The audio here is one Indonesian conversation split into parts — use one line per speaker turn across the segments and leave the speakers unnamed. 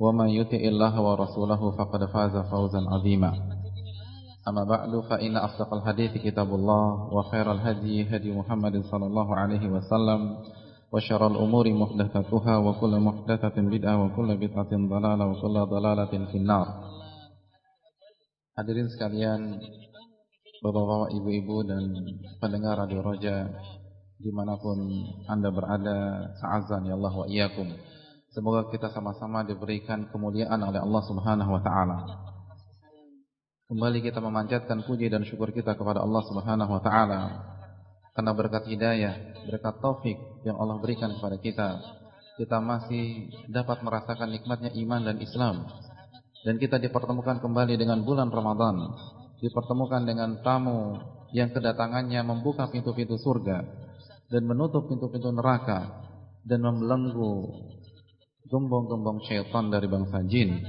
ومن يطع الله ورسوله فقد فاز فوزا عظيما أما بعد فإن أصدق الحديث كتاب الله وخير الهدي هدي محمد صلى الله عليه وسلم وشر الأمور محدثاتها وكل محدثة بدعة وكل بدعة ضلالة وكل ضلالة في النار Hadirin sekalian, bapak-bapak, ibu-ibu dan pendengar Radio Roja dimanapun anda berada, sa'azan ya Allah wa iyyakum. Semoga kita sama-sama diberikan kemuliaan oleh Allah Subhanahu wa taala. Kembali kita memanjatkan puji dan syukur kita kepada Allah Subhanahu wa taala karena berkat hidayah, berkat taufik yang Allah berikan kepada kita, kita masih dapat merasakan nikmatnya iman dan Islam. Dan kita dipertemukan kembali dengan bulan Ramadan, dipertemukan dengan tamu yang kedatangannya membuka pintu-pintu surga dan menutup pintu-pintu neraka dan membelenggu gembong-gembong syaitan dari bangsa jin.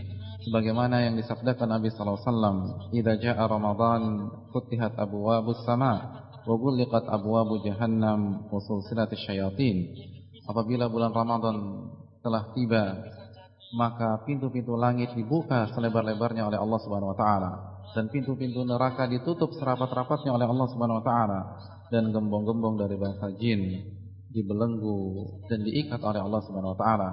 Sebagaimana yang disabdakan Nabi sallallahu alaihi wasallam idza jaa ramadan futihat abwabus sama wa ghulqat abwabu jahannam wa sulsilatisy syayatin. Apabila bulan Ramadan telah tiba maka pintu-pintu langit dibuka selebar-lebarnya oleh Allah Subhanahu wa taala. Dan pintu-pintu neraka ditutup serapat-rapatnya oleh Allah Subhanahu wa taala. Dan gembong-gembong dari bangsa jin dibelenggu dan diikat oleh Allah Subhanahu wa taala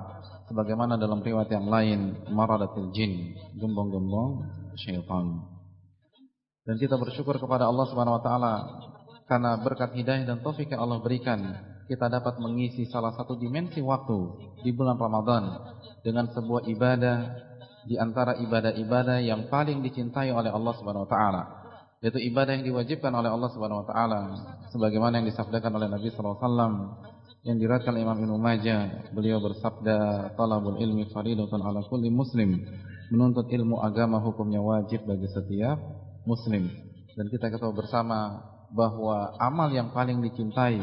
sebagaimana dalam riwayat yang lain maradatil jin gembong-gembong syaitan. Dan kita bersyukur kepada Allah Subhanahu wa taala karena berkat hidayah dan taufik yang Allah berikan kita dapat mengisi salah satu dimensi waktu di bulan Ramadan dengan sebuah ibadah di antara ibadah-ibadah yang paling dicintai oleh Allah Subhanahu wa taala yaitu ibadah yang diwajibkan oleh Allah Subhanahu wa taala sebagaimana yang disabdakan oleh Nabi sallallahu alaihi wasallam yang diriwayatkan Imam Ibnu Majah. Beliau bersabda talabul ilmi faridatun ala kulli muslim. Menuntut ilmu agama hukumnya wajib bagi setiap muslim. Dan kita ketahui bersama bahwa amal yang paling dicintai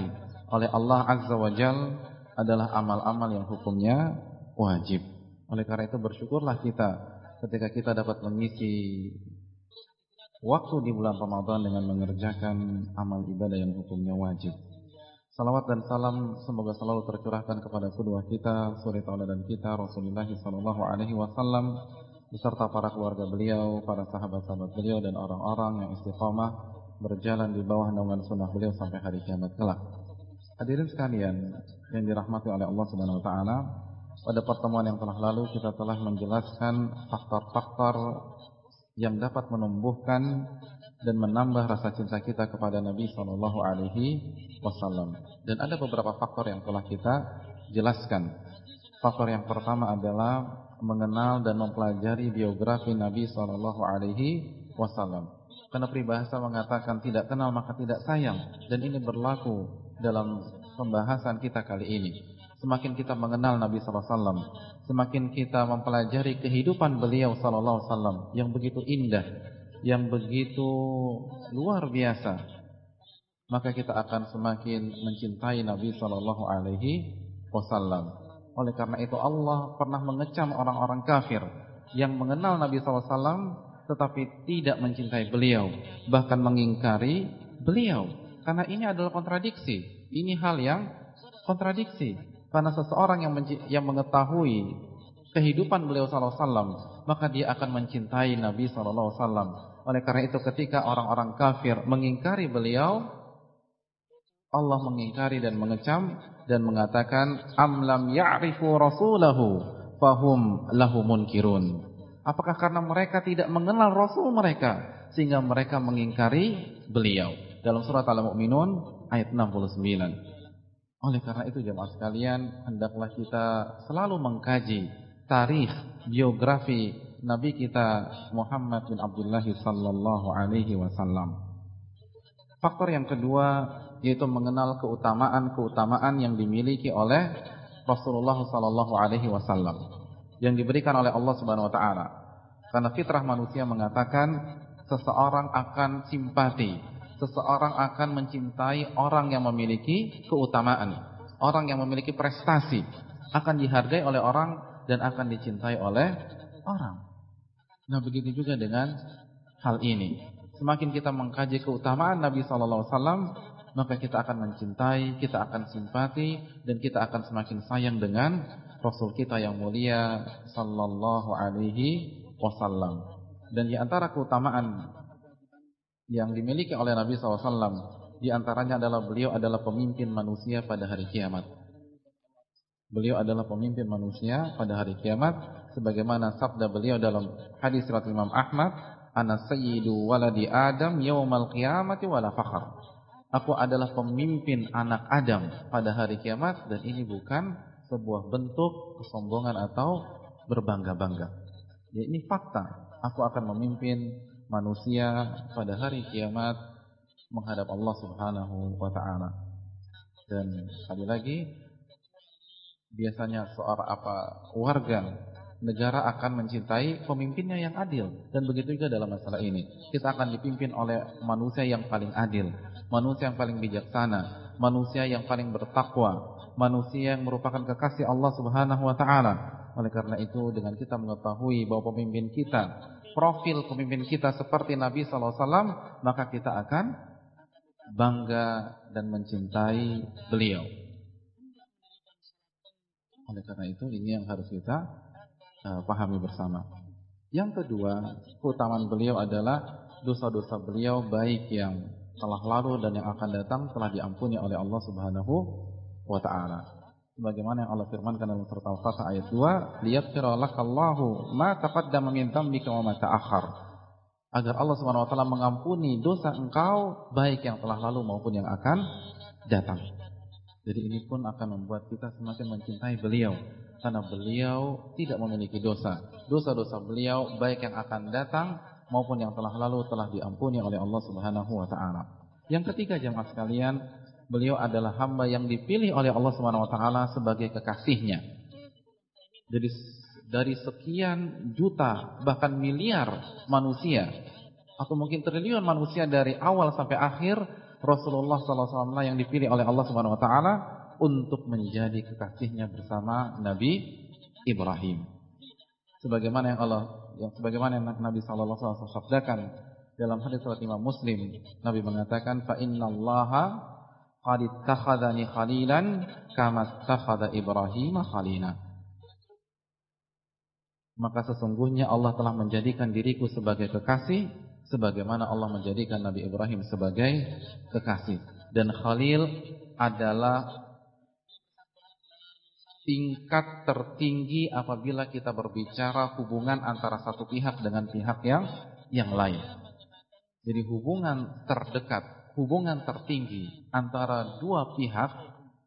oleh Allah Azza wa Jal adalah amal-amal yang hukumnya wajib. Oleh karena itu bersyukurlah kita ketika kita dapat mengisi waktu di bulan Ramadan dengan mengerjakan amal ibadah yang hukumnya wajib Salawat dan salam semoga selalu tercurahkan kepada kedua kita, suri tauladan kita, Rasulullah sallallahu alaihi wasallam beserta para keluarga beliau, para sahabat-sahabat beliau dan orang-orang yang istiqamah berjalan di bawah naungan sunnah beliau sampai hari kiamat kelak. Hadirin sekalian yang dirahmati oleh Allah Subhanahu wa taala, pada pertemuan yang telah lalu kita telah menjelaskan faktor-faktor yang dapat menumbuhkan dan menambah rasa cinta kita kepada Nabi Shallallahu Alaihi Wasallam. Dan ada beberapa faktor yang telah kita jelaskan. Faktor yang pertama adalah mengenal dan mempelajari biografi Nabi Shallallahu Alaihi Wasallam. Karena peribahasa mengatakan tidak kenal maka tidak sayang, dan ini berlaku dalam pembahasan kita kali ini. Semakin kita mengenal Nabi Sallallahu Alaihi Wasallam, semakin kita mempelajari kehidupan beliau Sallallahu Alaihi Wasallam yang begitu indah, yang begitu luar biasa, maka kita akan semakin mencintai Nabi Shallallahu Alaihi Wasallam. Oleh karena itu Allah pernah mengecam orang-orang kafir yang mengenal Nabi SAW tetapi tidak mencintai beliau, bahkan mengingkari beliau. Karena ini adalah kontradiksi. Ini hal yang kontradiksi. Karena seseorang yang yang mengetahui kehidupan beliau SAW, maka dia akan mencintai Nabi SAW. Oleh karena itu ketika orang-orang kafir mengingkari beliau, Allah mengingkari dan mengecam dan mengatakan amlam ya'rifu rasulahu fahum lahu munkirun. Apakah karena mereka tidak mengenal Rasul mereka sehingga mereka mengingkari beliau? Dalam surat Al-Mu'minun ayat 69. Oleh karena itu jemaah sekalian, hendaklah kita selalu mengkaji tarikh, biografi Nabi kita Muhammad bin Abdullah sallallahu alaihi wasallam. Faktor yang kedua yaitu mengenal keutamaan-keutamaan yang dimiliki oleh Rasulullah sallallahu alaihi wasallam yang diberikan oleh Allah Subhanahu wa taala. Karena fitrah manusia mengatakan seseorang akan simpati, seseorang akan mencintai orang yang memiliki keutamaan, orang yang memiliki prestasi, akan dihargai oleh orang dan akan dicintai oleh orang. Nah, begitu juga dengan hal ini semakin kita mengkaji keutamaan Nabi sallallahu alaihi wasallam, maka kita akan mencintai, kita akan simpati dan kita akan semakin sayang dengan Rasul kita yang mulia sallallahu alaihi wasallam. Dan di antara keutamaan yang dimiliki oleh Nabi wasallam di antaranya adalah beliau adalah pemimpin manusia pada hari kiamat. Beliau adalah pemimpin manusia pada hari kiamat sebagaimana sabda beliau dalam hadis riwayat Imam Ahmad ana sayyidu waladi Adam yaumal qiyamati wala fakhr. Aku adalah pemimpin anak Adam pada hari kiamat dan ini bukan sebuah bentuk kesombongan atau berbangga-bangga. Ya ini fakta. Aku akan memimpin manusia pada hari kiamat menghadap Allah Subhanahu wa taala. Dan sekali lagi biasanya seorang apa warga negara akan mencintai pemimpinnya yang adil. Dan begitu juga dalam masalah ini. Kita akan dipimpin oleh manusia yang paling adil. Manusia yang paling bijaksana. Manusia yang paling bertakwa. Manusia yang merupakan kekasih Allah subhanahu wa ta'ala. Oleh karena itu dengan kita mengetahui bahwa pemimpin kita. Profil pemimpin kita seperti Nabi SAW. Maka kita akan bangga dan mencintai beliau. Oleh karena itu ini yang harus kita uh, pahami bersama. Yang kedua, keutamaan beliau adalah dosa-dosa beliau baik yang telah lalu dan yang akan datang telah diampuni oleh Allah Subhanahu wa taala. Sebagaimana yang Allah firmankan dalam surat Al-Fatihah ayat 2, "Liyaghfira lakallahu ma taqaddama min dzambika wa ma ta'akhkhar." Agar Allah Subhanahu wa taala mengampuni dosa engkau baik yang telah lalu maupun yang akan datang. Jadi ini pun akan membuat kita semakin mencintai beliau karena beliau tidak memiliki dosa. Dosa-dosa beliau baik yang akan datang maupun yang telah lalu telah diampuni oleh Allah Subhanahu wa taala. Yang ketiga jemaah sekalian, beliau adalah hamba yang dipilih oleh Allah Subhanahu wa taala sebagai kekasihnya. Jadi dari sekian juta bahkan miliar manusia atau mungkin triliun manusia dari awal sampai akhir Rasulullah SAW yang dipilih oleh Allah Subhanahu Wa Taala untuk menjadi kekasihnya bersama Nabi Ibrahim. Sebagaimana yang Allah yang sebagaimana yang Nabi sallallahu alaihi wasallam sabdakan dalam hadis riwayat Imam Muslim, Nabi mengatakan fa innallaha qad ittakhadhani khalilan kama ittakhadha Ibrahim khalina. Maka sesungguhnya Allah telah menjadikan diriku sebagai kekasih sebagaimana Allah menjadikan Nabi Ibrahim sebagai kekasih. Dan Khalil adalah tingkat tertinggi apabila kita berbicara hubungan antara satu pihak dengan pihak yang yang lain. Jadi hubungan terdekat, hubungan tertinggi antara dua pihak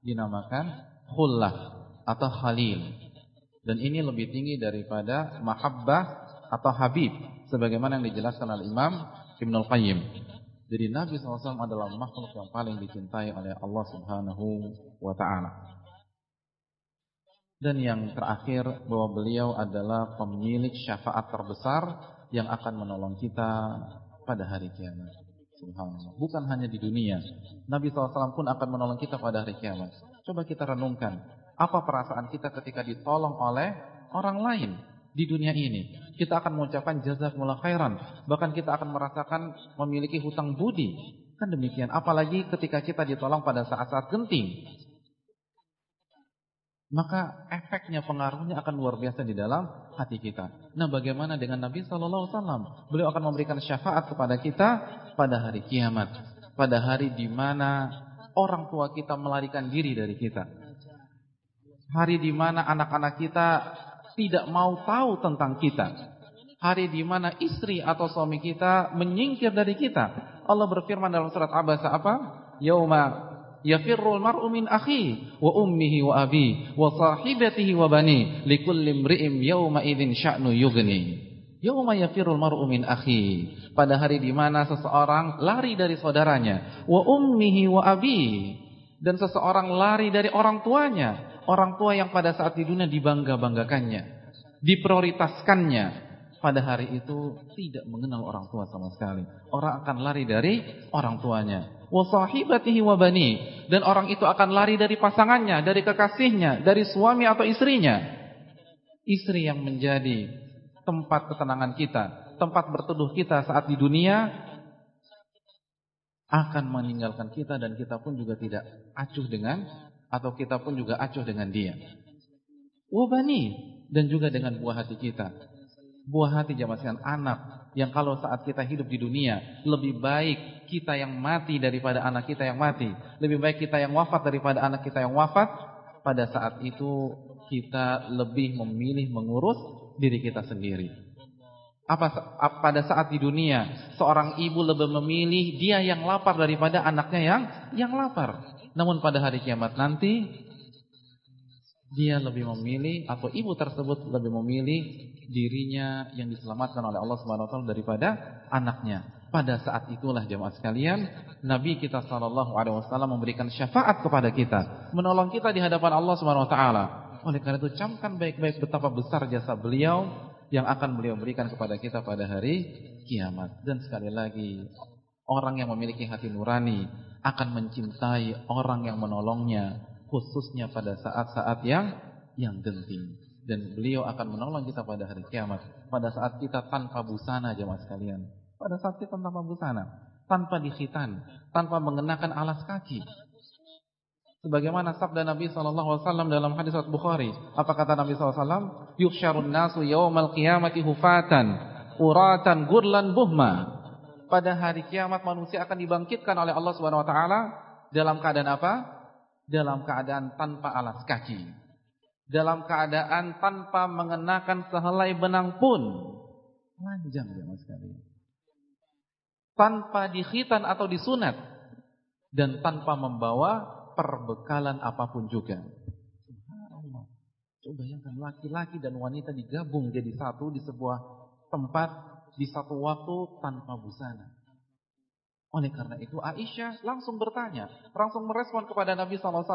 dinamakan khullah atau khalil. Dan ini lebih tinggi daripada mahabbah atau habib sebagaimana yang dijelaskan oleh Imam Ibnu Qayyim. Jadi Nabi SAW adalah makhluk yang paling dicintai oleh Allah Subhanahu wa taala. Dan yang terakhir bahwa beliau adalah pemilik syafaat terbesar yang akan menolong kita pada hari kiamat. Subhanallah. Bukan hanya di dunia. Nabi SAW pun akan menolong kita pada hari kiamat. Coba kita renungkan. Apa perasaan kita ketika ditolong oleh orang lain di dunia ini. Kita akan mengucapkan jazakumullah khairan. Bahkan kita akan merasakan memiliki hutang budi. Kan demikian. Apalagi ketika kita ditolong pada saat-saat genting maka efeknya pengaruhnya akan luar biasa di dalam hati kita. Nah, bagaimana dengan Nabi sallallahu alaihi wasallam? Beliau akan memberikan syafaat kepada kita pada hari kiamat, pada hari di mana orang tua kita melarikan diri dari kita. Hari di mana anak-anak kita tidak mau tahu tentang kita. Hari di mana istri atau suami kita menyingkir dari kita. Allah berfirman dalam surat Abasa apa? Yauma yafirrul mar'u min akhi wa ummihi wa abi wa sahibatihi wa bani likulli imri'in yawma idzin sya'nu yughni. Yauma yafirrul mar'u min akhi. Pada hari di mana seseorang lari dari saudaranya, wa ummihi wa abi dan seseorang lari dari orang tuanya, orang tua yang pada saat di dunia dibangga-banggakannya, diprioritaskannya. Pada hari itu tidak mengenal orang tua sama sekali. Orang akan lari dari orang tuanya. Wa sahibatihi wa bani dan orang itu akan lari dari pasangannya, dari kekasihnya, dari suami atau istrinya. Istri yang menjadi tempat ketenangan kita, tempat berteduh kita saat di dunia akan meninggalkan kita dan kita pun juga tidak acuh dengan atau kita pun juga acuh dengan dia. Wabani dan juga dengan buah hati kita. Buah hati jamaskan anak yang kalau saat kita hidup di dunia lebih baik kita yang mati daripada anak kita yang mati. Lebih baik kita yang wafat daripada anak kita yang wafat. Pada saat itu kita lebih memilih mengurus diri kita sendiri. Apa pada saat di dunia seorang ibu lebih memilih dia yang lapar daripada anaknya yang yang lapar. Namun pada hari kiamat nanti dia lebih memilih atau ibu tersebut lebih memilih dirinya yang diselamatkan oleh Allah Subhanahu wa taala daripada anaknya. Pada saat itulah jemaah sekalian, Nabi kita sallallahu alaihi wasallam memberikan syafaat kepada kita, menolong kita di hadapan Allah Subhanahu wa taala. Oleh karena itu camkan baik-baik betapa besar jasa beliau yang akan beliau berikan kepada kita pada hari kiamat. Dan sekali lagi, orang yang memiliki hati nurani akan mencintai orang yang menolongnya, khususnya pada saat-saat yang yang genting. Dan beliau akan menolong kita pada hari kiamat, pada saat kita tanpa busana jemaah sekalian. Pada saat kita tanpa busana, tanpa dikhitan, tanpa mengenakan alas kaki, Sebagaimana sabda Nabi SAW dalam hadis Bukhari. Apa kata Nabi SAW? Yuhsyarun nasu yawmal qiyamati hufatan. Uratan gurlan buhma. Pada hari kiamat manusia akan dibangkitkan oleh Allah SWT dalam keadaan apa? Dalam keadaan tanpa alas kaki. Dalam keadaan tanpa mengenakan sehelai benang pun. Lanjang ya mas sekalian. Tanpa dikhitan atau disunat. Dan tanpa membawa perbekalan apa pun juga. Subhanallah. Coba bayangkan laki-laki dan wanita digabung jadi satu di sebuah tempat di satu waktu tanpa busana. Oleh karena itu Aisyah langsung bertanya, langsung merespon kepada Nabi SAW.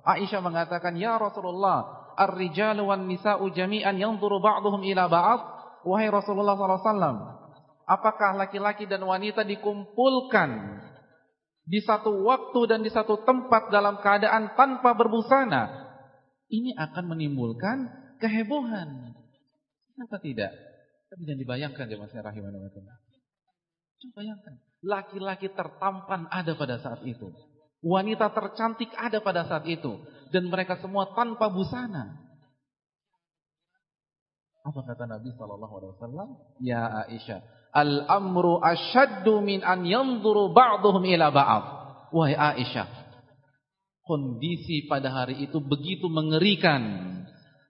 Aisyah mengatakan, Ya Rasulullah, Ar-rijalu wan nisa'u jami'an yanzuru ba'duhum ila ba'd. Wahai Rasulullah SAW, apakah laki-laki dan wanita dikumpulkan di satu waktu dan di satu tempat dalam keadaan tanpa berbusana, ini akan menimbulkan kehebohan. Kenapa tidak? Tapi jangan dibayangkan jemaah rahimahullah. Coba bayangkan, laki-laki tertampan ada pada saat itu. Wanita tercantik ada pada saat itu dan mereka semua tanpa busana. Apa kata Nabi wasallam? Ya Aisyah, Al-amru asyaddu min an yanzuru ba'duhum ila ba'd. Wahai Aisyah, kondisi pada hari itu begitu mengerikan,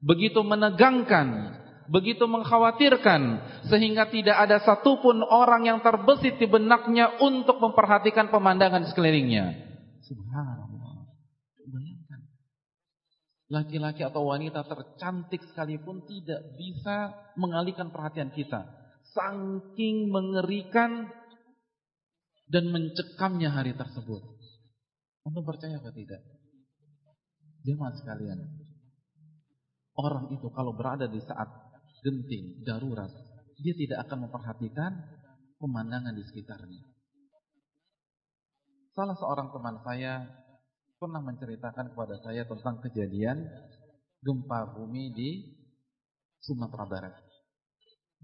begitu menegangkan, begitu mengkhawatirkan sehingga tidak ada satupun orang yang terbesit di benaknya untuk memperhatikan pemandangan sekelilingnya. Subhanallah. Bayangkan. Laki-laki atau wanita tercantik sekalipun tidak bisa mengalihkan perhatian kita Saking mengerikan dan mencekamnya hari tersebut. Anda percaya atau tidak? Jemaah sekalian. Orang itu kalau berada di saat genting, darurat, dia tidak akan memperhatikan pemandangan di sekitarnya. Salah seorang teman saya pernah menceritakan kepada saya tentang kejadian gempa bumi di Sumatera Barat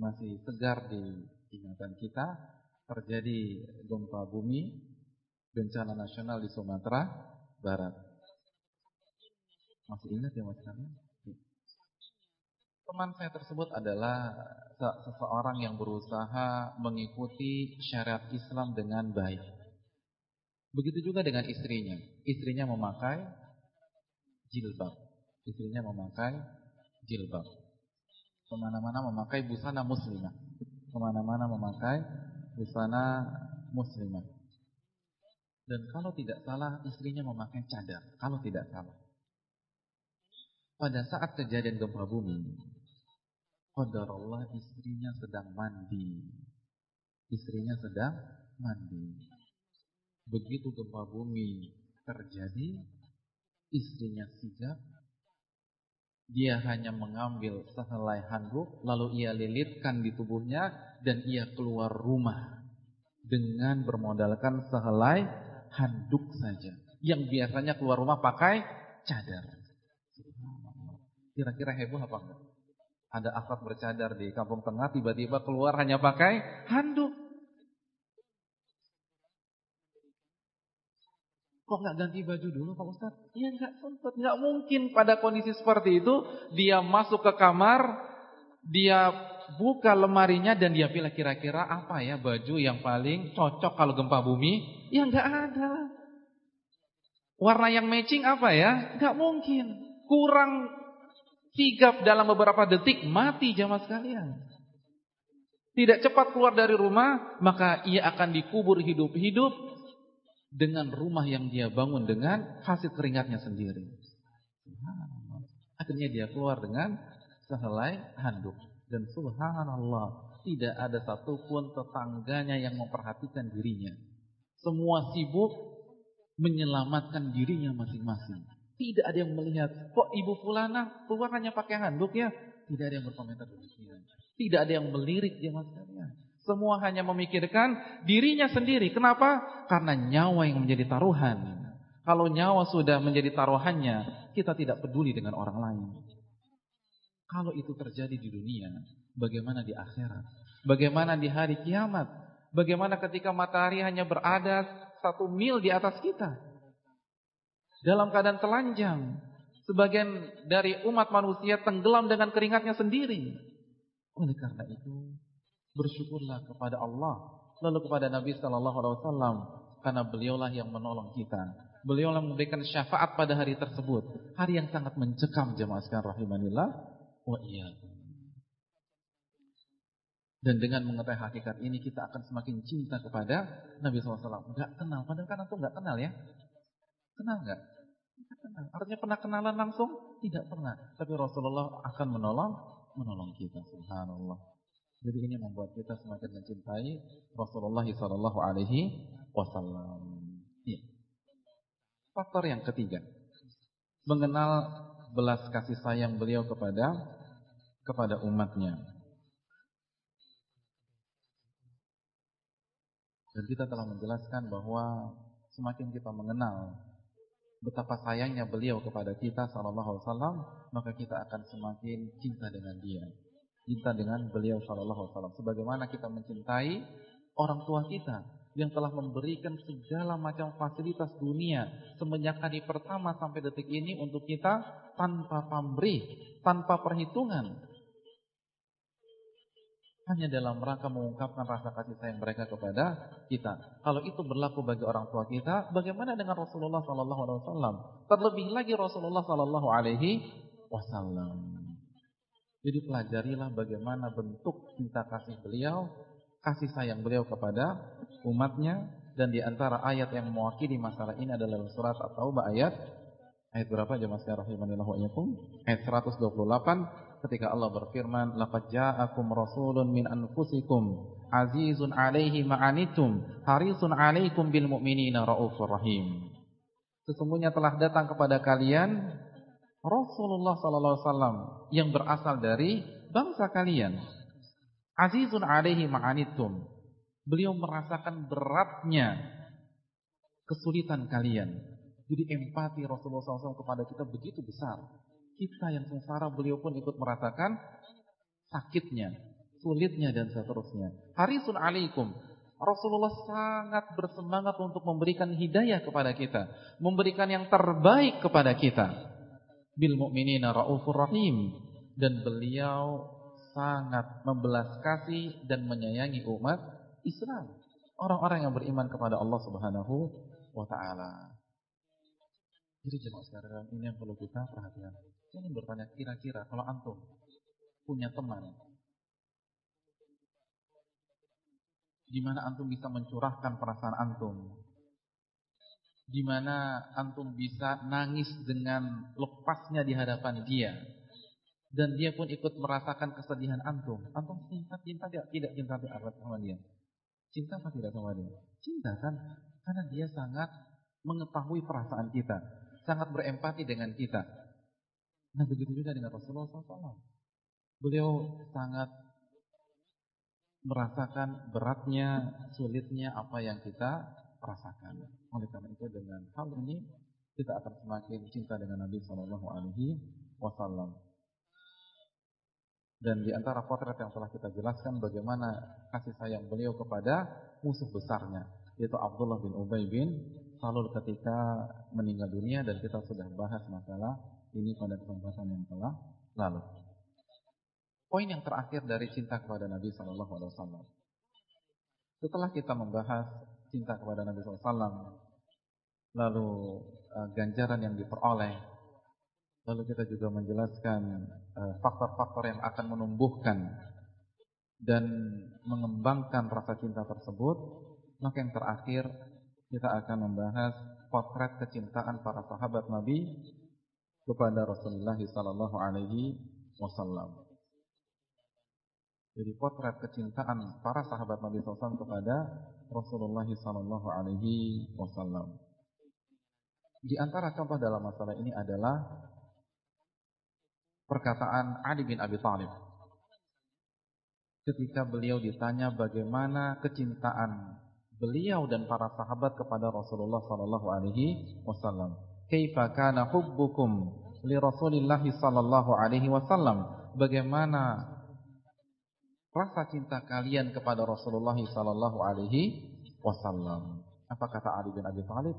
masih segar di ingatan kita terjadi gempa bumi bencana nasional di Sumatera Barat. Masih ingat ya Mas kami? Teman saya tersebut adalah seseorang yang berusaha mengikuti syariat Islam dengan baik. Begitu juga dengan istrinya. Istrinya memakai jilbab. Istrinya memakai jilbab. Ke mana-mana memakai busana muslimah. Ke mana-mana memakai busana muslimah. Dan kalau tidak salah istrinya memakai cadar. Kalau tidak salah. Pada saat kejadian gempa bumi, Allah istrinya sedang mandi. Istrinya sedang mandi. Begitu gempa bumi terjadi, istrinya sigap dia hanya mengambil sehelai handuk, lalu ia lilitkan di tubuhnya dan ia keluar rumah dengan bermodalkan sehelai handuk saja. Yang biasanya keluar rumah pakai cadar. Kira-kira heboh apa enggak? Ada akad bercadar di kampung tengah, tiba-tiba keluar hanya pakai handuk. Kok nggak ganti baju dulu Pak Ustaz? Ya nggak sempat, nggak mungkin pada kondisi seperti itu dia masuk ke kamar, dia buka lemarinya dan dia pilih kira-kira apa ya baju yang paling cocok kalau gempa bumi? Ya nggak ada. Warna yang matching apa ya? Nggak mungkin. Kurang sigap dalam beberapa detik mati jamaah sekalian. Tidak cepat keluar dari rumah, maka ia akan dikubur hidup-hidup dengan rumah yang dia bangun dengan hasil keringatnya sendiri. Akhirnya dia keluar dengan sehelai handuk. Dan subhanallah, tidak ada satupun tetangganya yang memperhatikan dirinya. Semua sibuk menyelamatkan dirinya masing-masing. Tidak ada yang melihat, kok ibu fulana keluar hanya pakai handuk ya? Tidak ada yang berkomentar demikian. Tidak ada yang melirik dia masing-masing. Semua hanya memikirkan dirinya sendiri. Kenapa? Karena nyawa yang menjadi taruhan. Kalau nyawa sudah menjadi taruhannya, kita tidak peduli dengan orang lain. Kalau itu terjadi di dunia, bagaimana di akhirat? Bagaimana di hari kiamat? Bagaimana ketika matahari hanya berada satu mil di atas kita? Dalam keadaan telanjang. Sebagian dari umat manusia tenggelam dengan keringatnya sendiri. Oleh karena itu, bersyukurlah kepada Allah lalu kepada Nabi sallallahu alaihi wasallam karena beliaulah yang menolong kita. Beliau yang memberikan syafaat pada hari tersebut. Hari yang sangat mencekam jemaah sekalian rahimanillah wa iyyakum. Dan dengan mengetahui hakikat ini kita akan semakin cinta kepada Nabi SAW. Enggak kenal, padahal kan antum enggak kenal ya. Kenal kenal. Artinya pernah kenalan langsung? Tidak pernah. Tapi Rasulullah akan menolong menolong kita. Subhanallah. Jadi ini membuat kita semakin mencintai Rasulullah Sallallahu Alaihi Wasallam. Ya. Faktor yang ketiga, mengenal belas kasih sayang beliau kepada kepada umatnya. Dan kita telah menjelaskan bahwa semakin kita mengenal betapa sayangnya beliau kepada kita sallallahu alaihi wasallam, maka kita akan semakin cinta dengan dia cinta dengan beliau sallallahu alaihi wasallam sebagaimana kita mencintai orang tua kita yang telah memberikan segala macam fasilitas dunia semenjak hari pertama sampai detik ini untuk kita tanpa pamrih, tanpa perhitungan. Hanya dalam rangka mengungkapkan rasa kasih sayang mereka kepada kita. Kalau itu berlaku bagi orang tua kita, bagaimana dengan Rasulullah sallallahu alaihi wasallam? Terlebih lagi Rasulullah sallallahu alaihi wasallam. Jadi pelajarilah bagaimana bentuk cinta kasih beliau, kasih sayang beliau kepada umatnya dan di antara ayat yang mewakili masalah ini adalah surat At-Taubah ayat ayat berapa jemaah sekalian rahimanillah wa? Ayat 128 ketika Allah berfirman, "Laqad ja'akum rasulun min anfusikum azizun 'alaihi ma'anitum harisun 'alaikum bil mu'minina raufur rahim." Sesungguhnya telah datang kepada kalian Rasulullah sallallahu alaihi wasallam yang berasal dari bangsa kalian. Azizun alaihi ma'anitum. Beliau merasakan beratnya kesulitan kalian. Jadi empati Rasulullah SAW kepada kita begitu besar. Kita yang sengsara beliau pun ikut merasakan sakitnya, sulitnya dan seterusnya. Harisun alaikum. Rasulullah sangat bersemangat untuk memberikan hidayah kepada kita. Memberikan yang terbaik kepada kita bil mu'minina raufur rahim dan beliau sangat membelas kasih dan menyayangi umat Islam, orang-orang yang beriman kepada Allah Subhanahu wa taala. Jadi jemaah sekarang ini yang perlu kita perhatikan. Saya ingin bertanya kira-kira kalau antum punya teman. Di mana antum bisa mencurahkan perasaan antum. Di mana antum bisa nangis dengan lepasnya di hadapan dia. Dan dia pun ikut merasakan kesedihan antum. Antum cinta, cinta tidak, tidak cinta sama dia. Cinta apa tidak sama dia? Cinta kan? Karena dia sangat mengetahui perasaan kita. Sangat berempati dengan kita. Nah begitu juga dengan Rasulullah SAW. Beliau sangat merasakan beratnya, sulitnya apa yang kita rasakan. Oleh karena itu dengan hal ini kita akan semakin cinta dengan Nabi Shallallahu Alaihi Wasallam. Dan di antara potret yang telah kita jelaskan bagaimana kasih sayang beliau kepada musuh besarnya, yaitu Abdullah bin Ubay bin Salul ketika meninggal dunia dan kita sudah bahas masalah ini pada kesempatan yang telah lalu. Poin yang terakhir dari cinta kepada Nabi Shallallahu Alaihi Wasallam. Setelah kita membahas cinta kepada Nabi SAW, lalu uh, ganjaran yang diperoleh Lalu kita juga menjelaskan eh, faktor-faktor uh, yang akan menumbuhkan dan mengembangkan rasa cinta tersebut. Maka yang terakhir kita akan membahas potret kecintaan para sahabat Nabi kepada Rasulullah sallallahu alaihi wasallam. Jadi potret kecintaan para sahabat Nabi SAW kepada Rasulullah sallallahu alaihi wasallam. Di antara contoh dalam masalah ini adalah perkataan Ali bin Abi Thalib. Ketika beliau ditanya bagaimana kecintaan beliau dan para sahabat kepada Rasulullah sallallahu alaihi wasallam. Kaifa kana hubbukum li Rasulillah sallallahu alaihi wasallam? Bagaimana rasa cinta kalian kepada Rasulullah sallallahu alaihi wasallam? Apa kata Ali bin Abi Thalib?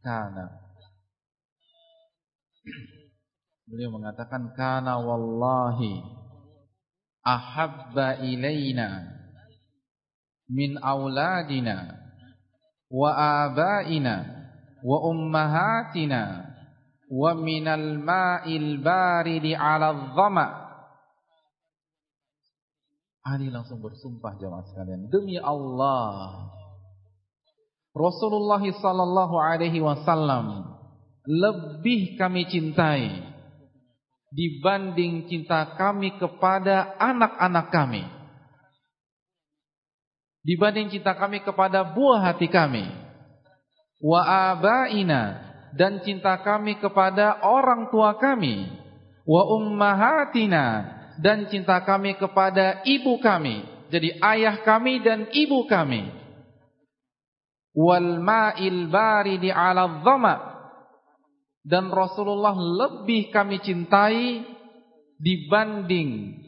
Kana Beliau mengatakan kana wallahi ahabba ilaina min auladina wa abaina wa ummahatina wa minal ma'il baridi 'ala dhama Ali langsung bersumpah jemaah sekalian demi Allah Rasulullah sallallahu alaihi wasallam lebih kami cintai dibanding cinta kami kepada anak-anak kami. Dibanding cinta kami kepada buah hati kami. Wa abaina dan cinta kami kepada orang tua kami. Wa ummahatina dan cinta kami kepada ibu kami. Jadi ayah kami dan ibu kami. Wal ma'il baridi 'ala dhama dan Rasulullah lebih kami cintai dibanding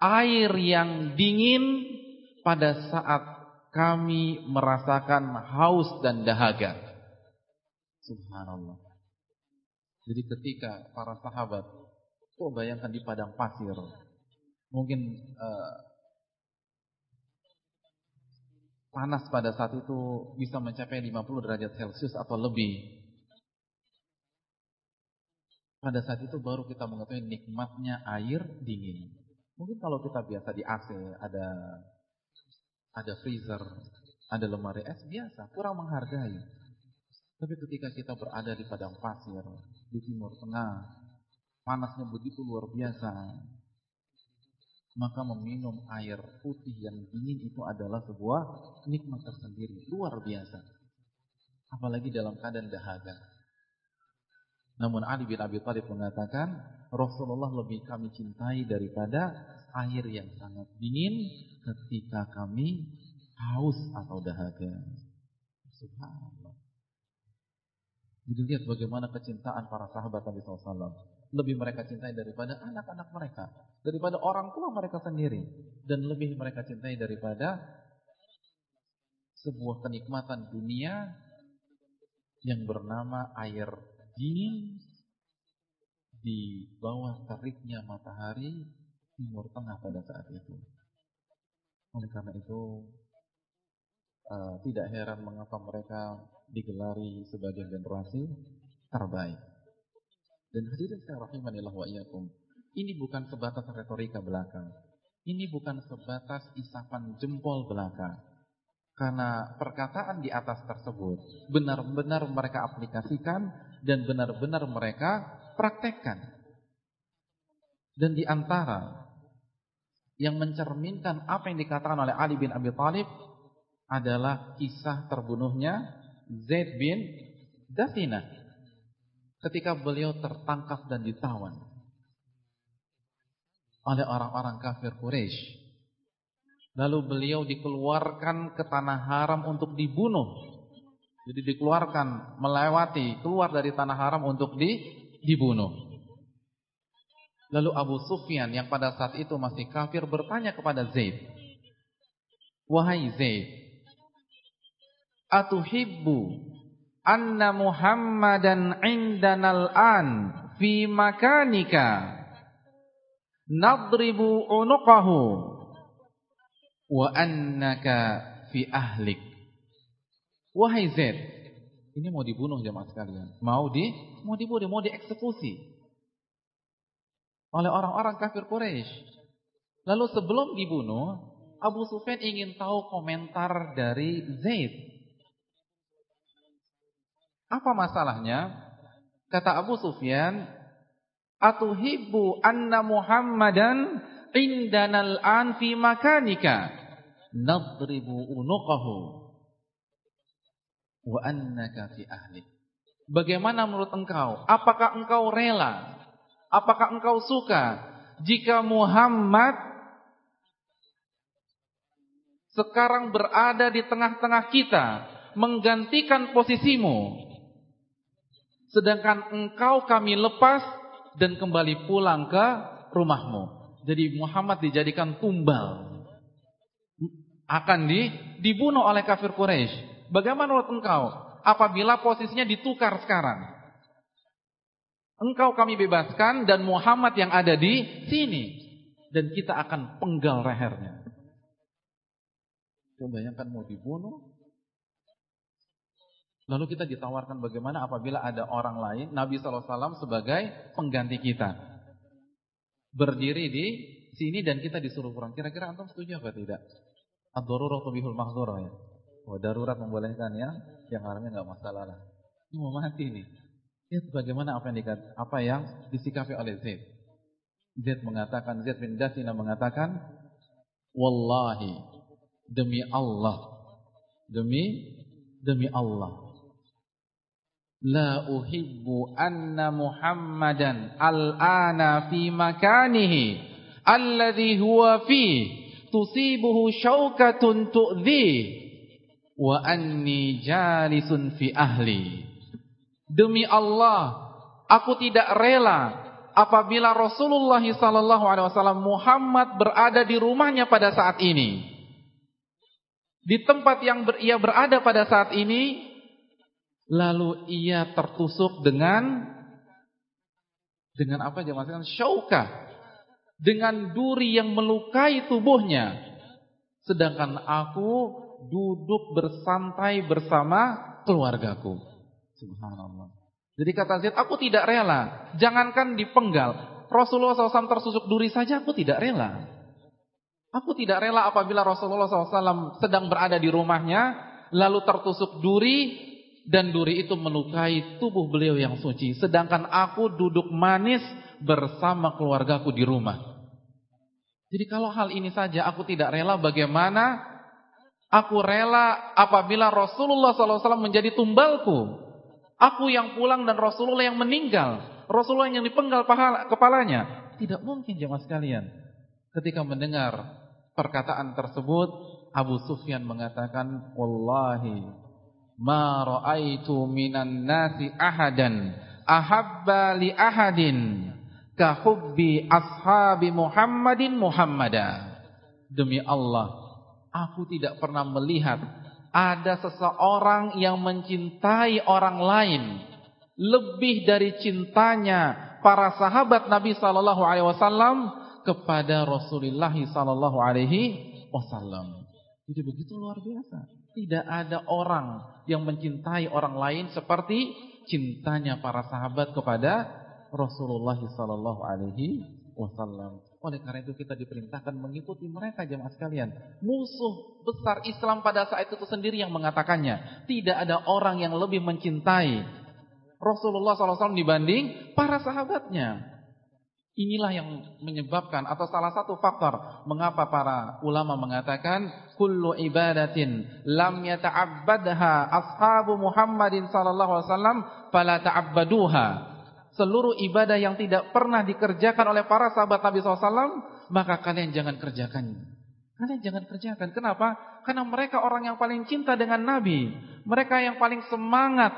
air yang dingin pada saat kami merasakan haus dan dahaga. Subhanallah. Jadi ketika para sahabat, kok bayangkan di padang pasir, mungkin uh, panas pada saat itu bisa mencapai 50 derajat Celcius atau lebih. Pada saat itu baru kita mengetahui nikmatnya air dingin. Mungkin kalau kita biasa di AC, ada ada freezer, ada lemari es biasa, kurang menghargai. Tapi ketika kita berada di padang pasir, di timur tengah, panasnya begitu luar biasa, maka meminum air putih yang dingin itu adalah sebuah nikmat tersendiri, luar biasa. Apalagi dalam keadaan dahaga. Namun Ali bin Abi Thalib mengatakan, Rasulullah lebih kami cintai daripada air yang sangat dingin ketika kami haus atau dahaga. Subhanallah. Jadi lihat bagaimana kecintaan para sahabat Nabi SAW. Lebih mereka cintai daripada anak-anak mereka. Daripada orang tua mereka sendiri. Dan lebih mereka cintai daripada sebuah kenikmatan dunia yang bernama air dingin di bawah teriknya matahari timur tengah pada saat itu. Oleh karena itu uh, tidak heran mengapa mereka digelari sebagai generasi terbaik. Dan hadirin saya rahimanillah wa iyyakum. Ini bukan sebatas retorika belaka. Ini bukan sebatas isapan jempol belaka. Karena perkataan di atas tersebut benar-benar mereka aplikasikan dan benar-benar mereka praktekkan. Dan di antara yang mencerminkan apa yang dikatakan oleh Ali bin Abi Thalib adalah kisah terbunuhnya Zaid bin Dathina ketika beliau tertangkap dan ditawan oleh orang-orang kafir Quraisy. Lalu beliau dikeluarkan ke tanah haram untuk dibunuh. Jadi dikeluarkan melewati keluar dari tanah haram untuk di, dibunuh. Lalu Abu Sufyan yang pada saat itu masih kafir bertanya kepada Zaid. Wahai Zaid, atuhibbu anna Muhammadan indanal an fi makanika nadribu unuqahu wa annaka fi ahlik. Wahai Zaid, ini mau dibunuh jemaah sekalian. Mau di mau dibunuh, mau dieksekusi oleh orang-orang kafir Quraisy. Lalu sebelum dibunuh, Abu Sufyan ingin tahu komentar dari Zaid. Apa masalahnya? Kata Abu Sufyan, "Atuhibbu anna Muhammadan indana al-an fi makanika nadribu unuqahu wa annaka fi ahli." Bagaimana menurut engkau? Apakah engkau rela Apakah engkau suka jika Muhammad sekarang berada di tengah-tengah kita menggantikan posisimu sedangkan engkau kami lepas dan kembali pulang ke rumahmu. Jadi Muhammad dijadikan tumbal akan di, dibunuh oleh kafir Quraisy. Bagaimana menurut engkau apabila posisinya ditukar sekarang? Engkau kami bebaskan dan Muhammad yang ada di sini. Dan kita akan penggal lehernya. Coba bayangkan mau dibunuh. Lalu kita ditawarkan bagaimana apabila ada orang lain, Nabi SAW sebagai pengganti kita. Berdiri di sini dan kita disuruh pulang. Kira-kira antum setuju apa tidak? Ad-darurat bihul mahdzurah ya. Oh, darurat membolehkan ya, yang haramnya enggak masalah lah. Ini mau mati nih. Lihat bagaimana apa yang dikat, apa yang disikapi oleh Zaid. Zaid mengatakan, Zaid bin Dathina mengatakan, Wallahi, demi Allah, demi demi Allah, la uhibbu anna Muhammadan al-ana fi makanihi alladhi huwa fi tusibuhu syaukatun tu'dhi wa anni jalisun fi ahli Demi Allah, aku tidak rela apabila Rasulullah sallallahu alaihi wasallam Muhammad berada di rumahnya pada saat ini. Di tempat yang ber, ia berada pada saat ini lalu ia tertusuk dengan dengan apa maksudnya? Syauka dengan duri yang melukai tubuhnya. Sedangkan aku duduk bersantai bersama keluargaku Subhanallah. Jadi kata Zaid, aku tidak rela. Jangankan dipenggal. Rasulullah SAW tersusuk duri saja aku tidak rela. Aku tidak rela apabila Rasulullah SAW sedang berada di rumahnya. Lalu tertusuk duri. Dan duri itu melukai tubuh beliau yang suci. Sedangkan aku duduk manis bersama keluargaku di rumah. Jadi kalau hal ini saja aku tidak rela bagaimana aku rela apabila Rasulullah SAW menjadi tumbalku. Aku yang pulang dan Rasulullah yang meninggal. Rasulullah yang dipenggal pahala, kepalanya. Tidak mungkin jemaah sekalian. Ketika mendengar perkataan tersebut, Abu Sufyan mengatakan, Wallahi, ma ra'aitu minan nasi ahadan, ahabba li ahadin, kahubbi ashabi Muhammadin Muhammada. Demi Allah, aku tidak pernah melihat ada seseorang yang mencintai orang lain lebih dari cintanya para sahabat Nabi sallallahu alaihi wasallam kepada Rasulullah sallallahu alaihi wasallam. Jadi begitu luar biasa. Tidak ada orang yang mencintai orang lain seperti cintanya para sahabat kepada Rasulullah sallallahu alaihi wasallam. Oleh karena itu kita diperintahkan mengikuti mereka jemaah sekalian. Musuh besar Islam pada saat itu sendiri yang mengatakannya. Tidak ada orang yang lebih mencintai Rasulullah SAW dibanding para sahabatnya. Inilah yang menyebabkan atau salah satu faktor mengapa para ulama mengatakan kullu ibadatin lam yata'abbadha ashabu Muhammadin sallallahu alaihi wasallam fala ta'abbaduha seluruh ibadah yang tidak pernah dikerjakan oleh para sahabat Nabi SAW, maka kalian jangan kerjakan. Kalian jangan kerjakan. Kenapa? Karena mereka orang yang paling cinta dengan Nabi. Mereka yang paling semangat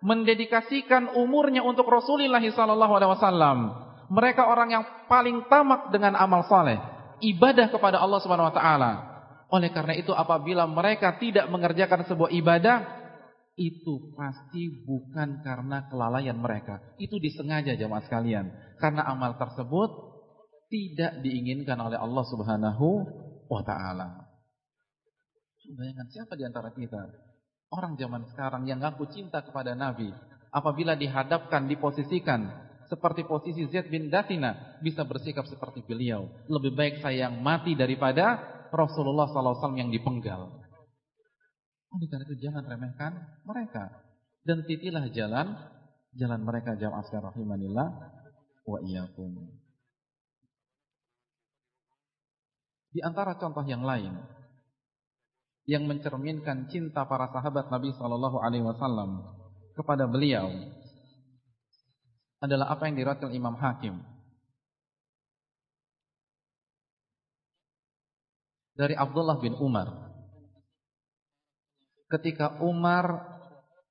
mendedikasikan umurnya untuk Rasulullah SAW. Mereka orang yang paling tamak dengan amal saleh, ibadah kepada Allah Subhanahu Wa Taala. Oleh karena itu, apabila mereka tidak mengerjakan sebuah ibadah, itu pasti bukan karena kelalaian mereka. Itu disengaja jemaah sekalian. Karena amal tersebut tidak diinginkan oleh Allah Subhanahu wa taala. Bayangkan siapa di antara kita orang zaman sekarang yang ngaku cinta kepada Nabi, apabila dihadapkan, diposisikan seperti posisi Zaid bin Dathina, bisa bersikap seperti beliau. Lebih baik saya yang mati daripada Rasulullah SAW yang dipenggal. Oleh karena itu jangan remehkan mereka. Dan titilah jalan jalan mereka jamaah sekalian rahimanillah. Wa iyyakum. Di antara contoh yang lain yang mencerminkan cinta para sahabat Nabi sallallahu alaihi wasallam kepada beliau adalah apa yang diriwayatkan Imam Hakim. Dari Abdullah bin Umar ketika Umar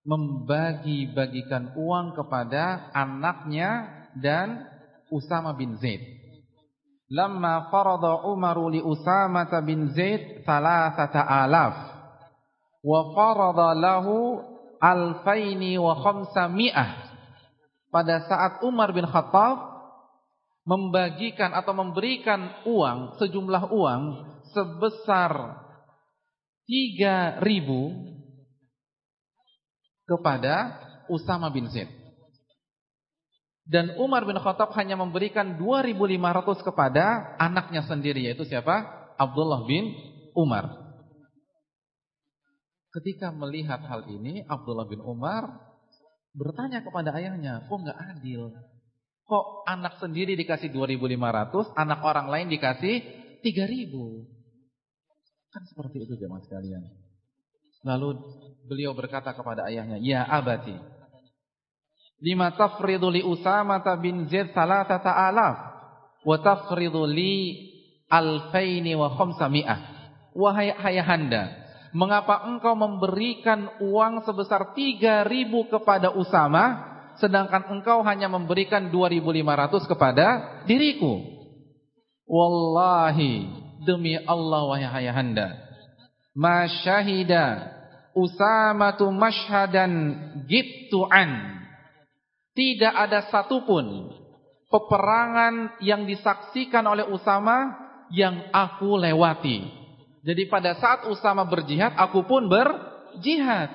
membagi-bagikan uang kepada anaknya dan Usama bin Zaid. Lamma farada Umar li Usama bin Zaid thalathata alaf wa farada lahu alfaini wa khamsami'ah. Pada saat Umar bin Khattab membagikan atau memberikan uang, sejumlah uang sebesar tiga ribu kepada Usama bin Zaid. Dan Umar bin Khattab hanya memberikan 2.500 kepada anaknya sendiri yaitu siapa? Abdullah bin Umar. Ketika melihat hal ini Abdullah bin Umar bertanya kepada ayahnya, "Kok nggak adil? Kok anak sendiri dikasih 2.500, anak orang lain dikasih 3.000?" Kan seperti itu jemaah sekalian. Lalu beliau berkata kepada ayahnya, "Ya abati, lima tafridu li Usama bin Zaid salatata alaf wa tafridu li alfaini wa khamsami'ah." Wahai ayahanda, mengapa engkau memberikan uang sebesar 3000 kepada Usama sedangkan engkau hanya memberikan 2500 kepada diriku? Wallahi demi Allah wahai ayahanda. Masyahida usamatu mashhadan gittu'an. Tidak ada satupun peperangan yang disaksikan oleh Usama yang aku lewati. Jadi pada saat Usama berjihad aku pun berjihad.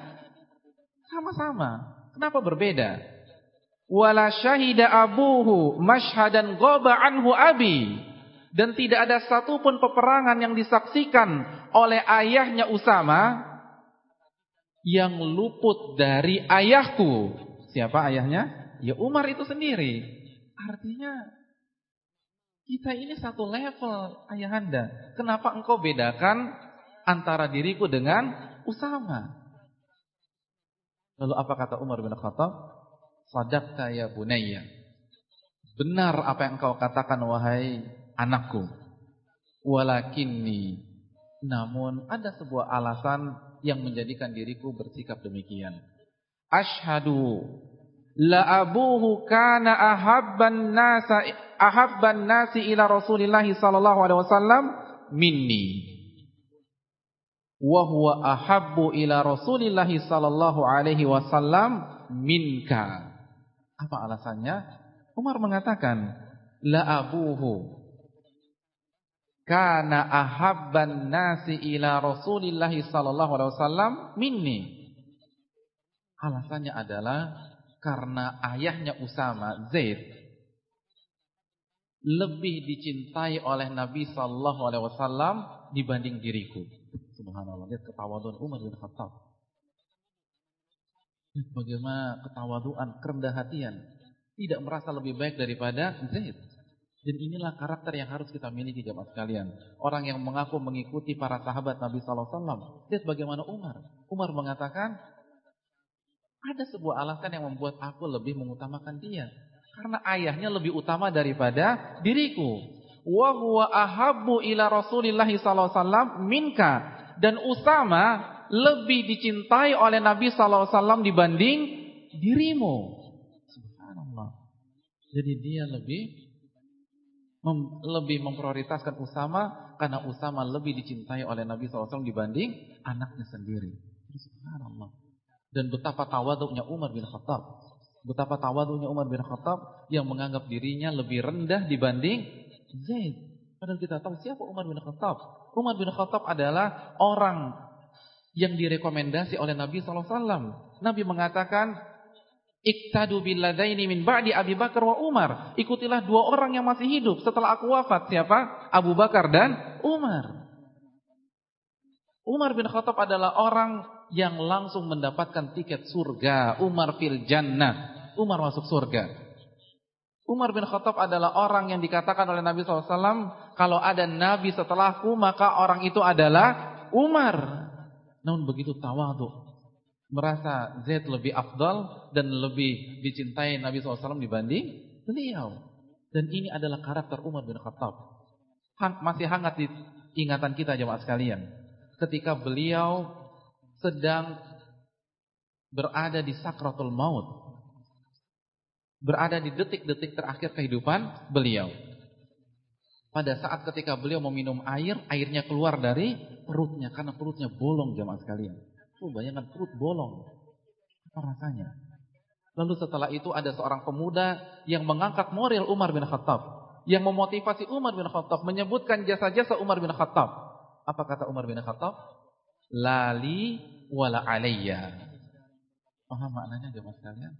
Sama-sama. Kenapa berbeda? Wala syahida abuhu mashhadan ghaba anhu abi dan tidak ada satupun peperangan yang disaksikan oleh ayahnya Usama yang luput dari ayahku. Siapa ayahnya? Ya Umar itu sendiri. Artinya kita ini satu level ayahanda. Kenapa engkau bedakan antara diriku dengan Usama? Lalu apa kata Umar bin Khattab? Sadaqta ya bunayya. Benar apa yang engkau katakan wahai anakku. Walakinni namun ada sebuah alasan yang menjadikan diriku bersikap demikian. Ashhadu la abuhu kana ahabban nasa ahabban nasi ila Rasulillah sallallahu alaihi wasallam minni. Wa huwa ahabbu ila Rasulillah sallallahu alaihi wasallam minka. Apa alasannya? Umar mengatakan la abuhu kana ahabban nasi ila Rasulillah sallallahu alaihi wasallam minni. Alasannya adalah karena ayahnya Usama Zaid lebih dicintai oleh Nabi sallallahu alaihi wasallam dibanding diriku. Subhanallah, lihat ketawaduan Umar bin Khattab. Bagaimana ketawaduan, kerendah hatian. Tidak merasa lebih baik daripada Zaid. Dan inilah karakter yang harus kita miliki jemaah sekalian. Orang yang mengaku mengikuti para sahabat Nabi sallallahu alaihi wasallam. Lihat bagaimana Umar. Umar mengatakan, ada sebuah alasan yang membuat aku lebih mengutamakan dia. Karena ayahnya lebih utama daripada diriku. Wa huwa ahabbu ila Rasulillah sallallahu alaihi wasallam minka. Dan Usama lebih dicintai oleh Nabi sallallahu alaihi wasallam dibanding dirimu. Subhanallah. Jadi dia lebih mem lebih memprioritaskan Usama karena Usama lebih dicintai oleh Nabi SAW dibanding anaknya sendiri. Subhanallah. Dan betapa tawaduknya Umar bin Khattab. Betapa tawaduknya Umar bin Khattab yang menganggap dirinya lebih rendah dibanding Zaid. Padahal kita tahu siapa Umar bin Khattab. Umar bin Khattab adalah orang yang direkomendasi oleh Nabi SAW. Nabi mengatakan, Iktadu billadaini min ba'di Abi Bakar wa Umar. Ikutilah dua orang yang masih hidup setelah aku wafat. Siapa? Abu Bakar dan Umar. Umar bin Khattab adalah orang yang langsung mendapatkan tiket surga. Umar fil jannah. Umar masuk surga. Umar bin Khattab adalah orang yang dikatakan oleh Nabi SAW. Kalau ada Nabi setelahku maka orang itu adalah Umar. Namun begitu tawadu merasa Zaid lebih afdal dan lebih dicintai Nabi SAW dibanding beliau. Dan ini adalah karakter Umar bin Khattab. Hang, masih hangat di ingatan kita jemaah sekalian. Ketika beliau sedang berada di sakratul maut. Berada di detik-detik terakhir kehidupan beliau. Pada saat ketika beliau meminum air, airnya keluar dari perutnya karena perutnya bolong jemaah sekalian. Tuh bayangkan perut bolong. Apa rasanya? Lalu setelah itu ada seorang pemuda yang mengangkat moral Umar bin Khattab. Yang memotivasi Umar bin Khattab. Menyebutkan jasa-jasa Umar bin Khattab. Apa kata Umar bin Khattab? Lali wala alayya. Paham maknanya jemaah sekalian?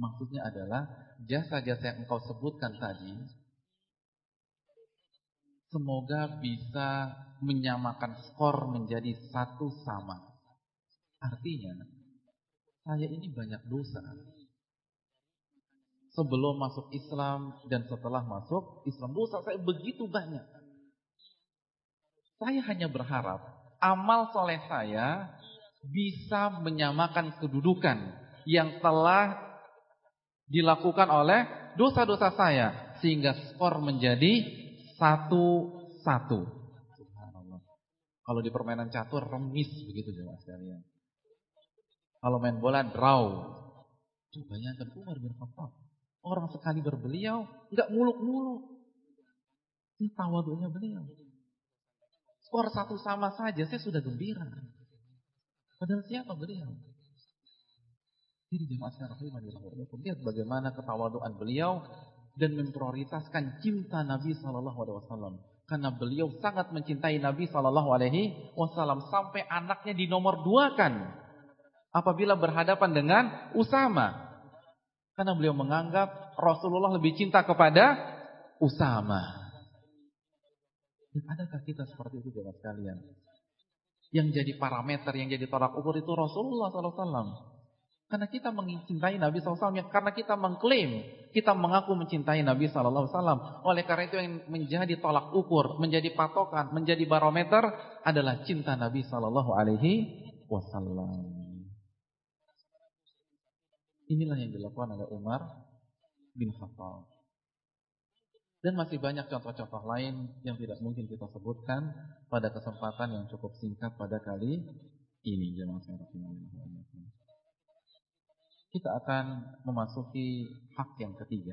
Maksudnya adalah jasa-jasa yang engkau sebutkan tadi semoga bisa menyamakan skor menjadi satu sama. Artinya, saya ini banyak dosa. Sebelum masuk Islam dan setelah masuk Islam, dosa saya begitu banyak. Saya hanya berharap amal soleh saya bisa menyamakan kedudukan yang telah dilakukan oleh dosa-dosa saya. Sehingga skor menjadi satu-satu. Kalau di permainan catur remis begitu jemaah sekalian. Kalau main bola draw. Coba bayangkan Umar bin Khattab. Orang sekali berbeliau nggak muluk-muluk. Ini tawadunya beliau. Skor satu sama saja saya sudah gembira. Padahal siapa beliau? Jadi jemaah sekalian lihat bagaimana ketawaduan beliau dan memprioritaskan cinta Nabi Shallallahu Alaihi Wasallam karena beliau sangat mencintai Nabi Shallallahu Alaihi Wasallam sampai anaknya di nomor dua kan apabila berhadapan dengan Usama karena beliau menganggap Rasulullah lebih cinta kepada Usama. Dan adakah kita seperti itu jemaah sekalian? Yang jadi parameter, yang jadi tolak ukur itu Rasulullah SAW. Karena kita mencintai Nabi SAW, karena kita mengklaim, kita mengaku mencintai Nabi SAW. Oleh karena itu yang menjadi tolak ukur, menjadi patokan, menjadi barometer adalah cinta Nabi Wasallam. Inilah yang dilakukan oleh Umar bin Khattab. Dan masih banyak contoh-contoh lain yang tidak mungkin kita sebutkan pada kesempatan yang cukup singkat pada kali ini. Jemaah kita akan memasuki hak yang ketiga.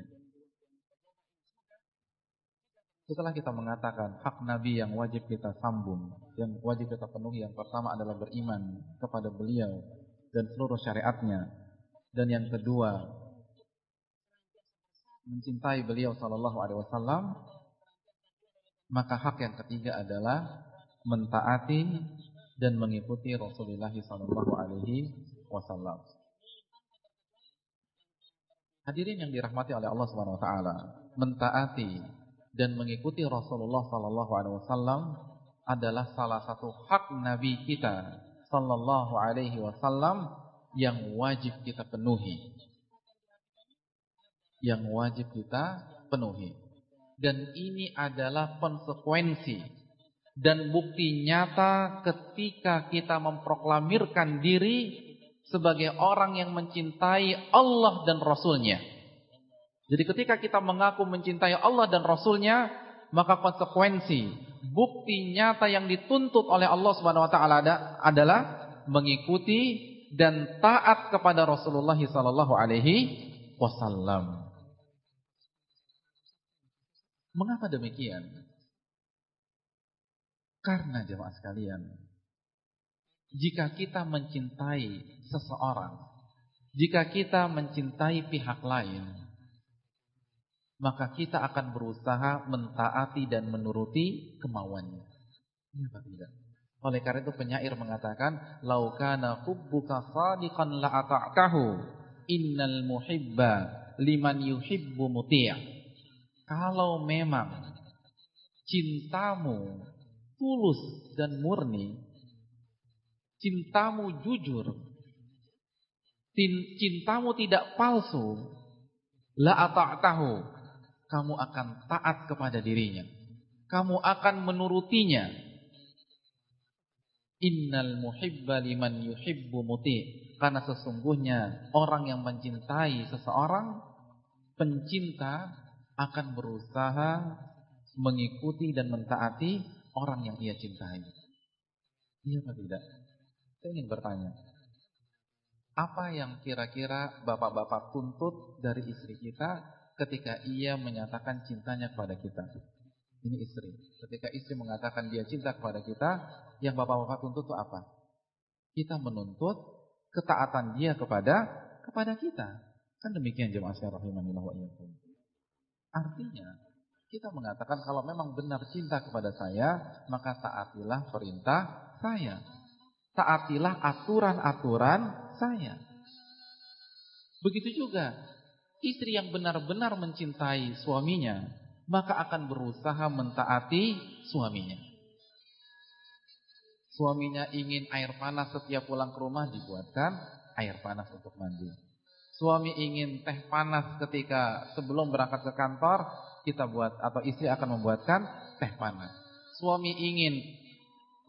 Setelah kita mengatakan hak Nabi yang wajib kita sambung, yang wajib kita penuhi, yang pertama adalah beriman kepada beliau dan seluruh syariatnya. Dan yang kedua, mencintai beliau sallallahu alaihi wasallam, maka hak yang ketiga adalah mentaati dan mengikuti Rasulullah sallallahu alaihi wasallam. Hadirin yang dirahmati oleh Allah Subhanahu wa taala, mentaati dan mengikuti Rasulullah sallallahu alaihi wasallam adalah salah satu hak nabi kita sallallahu alaihi wasallam yang wajib kita penuhi. Yang wajib kita penuhi. Dan ini adalah konsekuensi dan bukti nyata ketika kita memproklamirkan diri sebagai orang yang mencintai Allah dan Rasulnya. Jadi ketika kita mengaku mencintai Allah dan Rasulnya, maka konsekuensi, bukti nyata yang dituntut oleh Allah Subhanahu Wa Taala adalah mengikuti dan taat kepada Rasulullah Sallallahu Alaihi Wasallam. Mengapa demikian? Karena jemaah sekalian, jika kita mencintai seseorang, jika kita mencintai pihak lain, maka kita akan berusaha mentaati dan menuruti kemauannya. Iya Pak tidak? Oleh karena itu penyair mengatakan, "Laukana hubbuka sadiqan la ata'tahu, innal muhibba liman yuhibbu muti'." Kalau memang cintamu tulus dan murni, cintamu jujur, cintamu tidak palsu, la ata'tahu, kamu akan taat kepada dirinya. Kamu akan menurutinya. Innal muhibba liman yuhibbu muti. Karena sesungguhnya orang yang mencintai seseorang, pencinta akan berusaha mengikuti dan mentaati orang yang ia cintai. Iya atau tidak? Saya ingin bertanya, apa yang kira-kira bapak-bapak tuntut dari istri kita ketika ia menyatakan cintanya kepada kita? Ini istri. Ketika istri mengatakan dia cinta kepada kita, yang bapak-bapak tuntut itu apa? Kita menuntut ketaatan dia kepada kepada kita. Kan demikian jemaah sekalian rahimanillah wa. Artinya, kita mengatakan kalau memang benar cinta kepada saya, maka taatilah perintah saya taatilah aturan-aturan saya. Begitu juga istri yang benar-benar mencintai suaminya, maka akan berusaha mentaati suaminya. Suaminya ingin air panas setiap pulang ke rumah dibuatkan air panas untuk mandi. Suami ingin teh panas ketika sebelum berangkat ke kantor, kita buat atau istri akan membuatkan teh panas. Suami ingin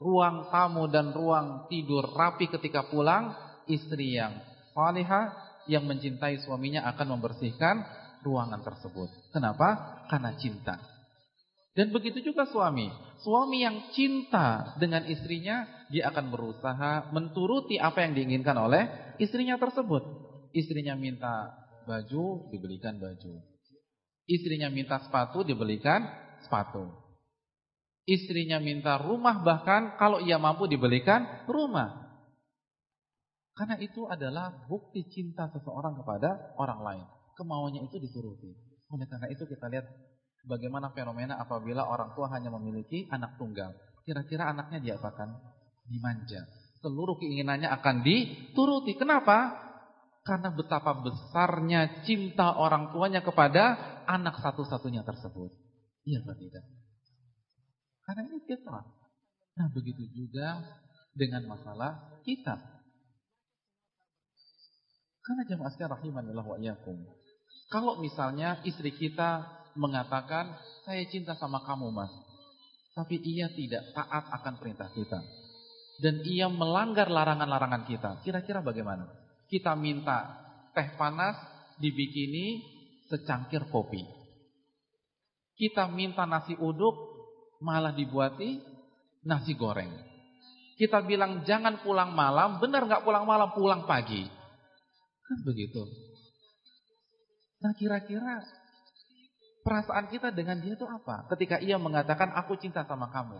ruang tamu dan ruang tidur rapi ketika pulang, istri yang salihah yang mencintai suaminya akan membersihkan ruangan tersebut. Kenapa? Karena cinta. Dan begitu juga suami. Suami yang cinta dengan istrinya, dia akan berusaha menturuti apa yang diinginkan oleh istrinya tersebut. Istrinya minta baju, dibelikan baju. Istrinya minta sepatu, dibelikan sepatu. Istrinya minta rumah bahkan kalau ia mampu dibelikan rumah. Karena itu adalah bukti cinta seseorang kepada orang lain. Kemauannya itu dituruti. Oleh karena itu kita lihat bagaimana fenomena apabila orang tua hanya memiliki anak tunggal. Kira-kira anaknya diapakan? Dimanja. Seluruh keinginannya akan dituruti. Kenapa? Karena betapa besarnya cinta orang tuanya kepada anak satu-satunya tersebut. Iya atau tidak? Karena ini fitrah. Nah begitu juga dengan masalah kita. Karena jemaah sekalian rahimanillah wa iyyakum. Kalau misalnya istri kita mengatakan, saya cinta sama kamu mas. Tapi ia tidak taat akan perintah kita. Dan ia melanggar larangan-larangan kita. Kira-kira bagaimana? Kita minta teh panas dibikini secangkir kopi. Kita minta nasi uduk malah dibuati nasi goreng. Kita bilang jangan pulang malam, benar nggak pulang malam, pulang pagi. Kan begitu. Nah kira-kira perasaan kita dengan dia itu apa? Ketika ia mengatakan aku cinta sama kamu.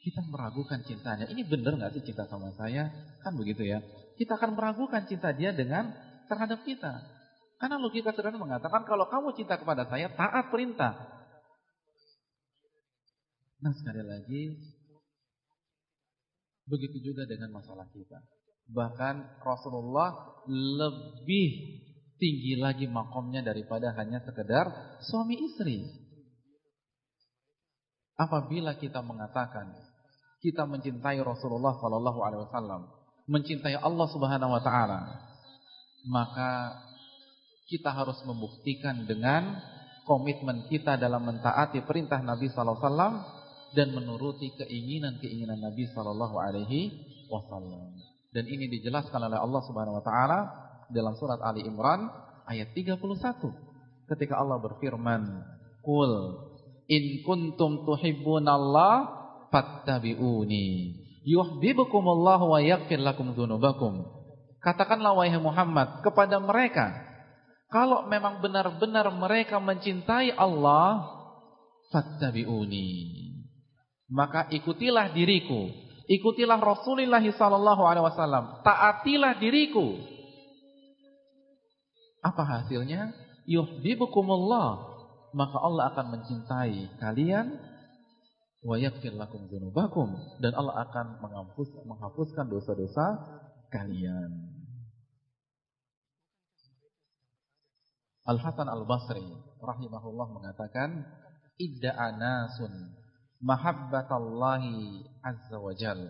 Kita meragukan cintanya. Ini benar nggak sih cinta sama saya? Kan begitu ya. Kita akan meragukan cinta dia dengan terhadap kita. Karena logika sederhana mengatakan kalau kamu cinta kepada saya, taat perintah. Nah sekali lagi Begitu juga dengan masalah kita Bahkan Rasulullah lebih tinggi lagi makomnya daripada hanya sekedar suami istri. Apabila kita mengatakan kita mencintai Rasulullah Sallallahu Alaihi Wasallam, mencintai Allah Subhanahu Wa Taala, maka kita harus membuktikan dengan komitmen kita dalam mentaati perintah Nabi Sallallahu Alaihi Wasallam dan menuruti keinginan-keinginan Nabi Sallallahu Alaihi Wasallam. Dan ini dijelaskan oleh Allah Subhanahu Wa Taala dalam surat Ali Imran ayat 31 ketika Allah berfirman, "Qul in kuntum tuhibbunallah fattabi'uni yuhibbukumullahu wa yaghfir lakum dzunubakum. Katakanlah wahai Muhammad kepada mereka, kalau memang benar-benar mereka mencintai Allah, fattabi'uni. Maka ikutilah diriku, ikutilah Rasulullah sallallahu alaihi wasallam, taatilah diriku. Apa hasilnya? Yuhibbukumullah. Maka Allah akan mencintai kalian wa yaghfir lakum dzunubakum dan Allah akan menghapus menghapuskan dosa-dosa kalian. Al Hasan Al Basri rahimahullah mengatakan idda'a nasun mahabbatallahi azza wa jal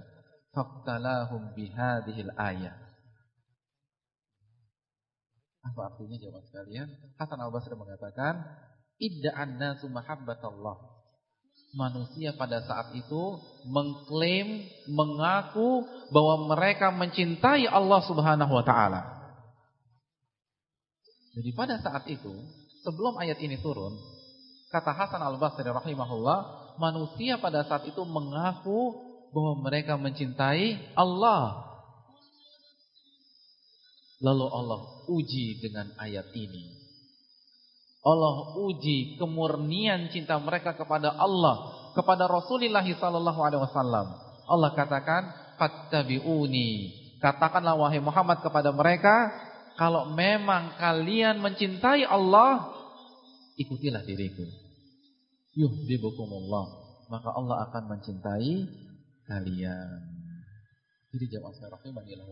faqtalahum bihadhil ayah. Apa artinya jawab sekalian? Hasan Al Basri mengatakan idda'an nasu mahabbatallah. Manusia pada saat itu mengklaim, mengaku bahwa mereka mencintai Allah Subhanahu wa taala. Jadi pada saat itu, sebelum ayat ini turun, kata Hasan Al-Basri rahimahullah, manusia pada saat itu mengaku bahwa mereka mencintai Allah. Lalu Allah uji dengan ayat ini. Allah uji kemurnian cinta mereka kepada Allah, kepada Rasulullah sallallahu alaihi wasallam. Allah katakan, "Fattabi'uni." Katakanlah wahai Muhammad kepada mereka, kalau memang kalian mencintai Allah, ikutilah diriku. Yuhibbukumullah. Maka Allah akan mencintai kalian. Jadi jamaah sekalian rahimahillah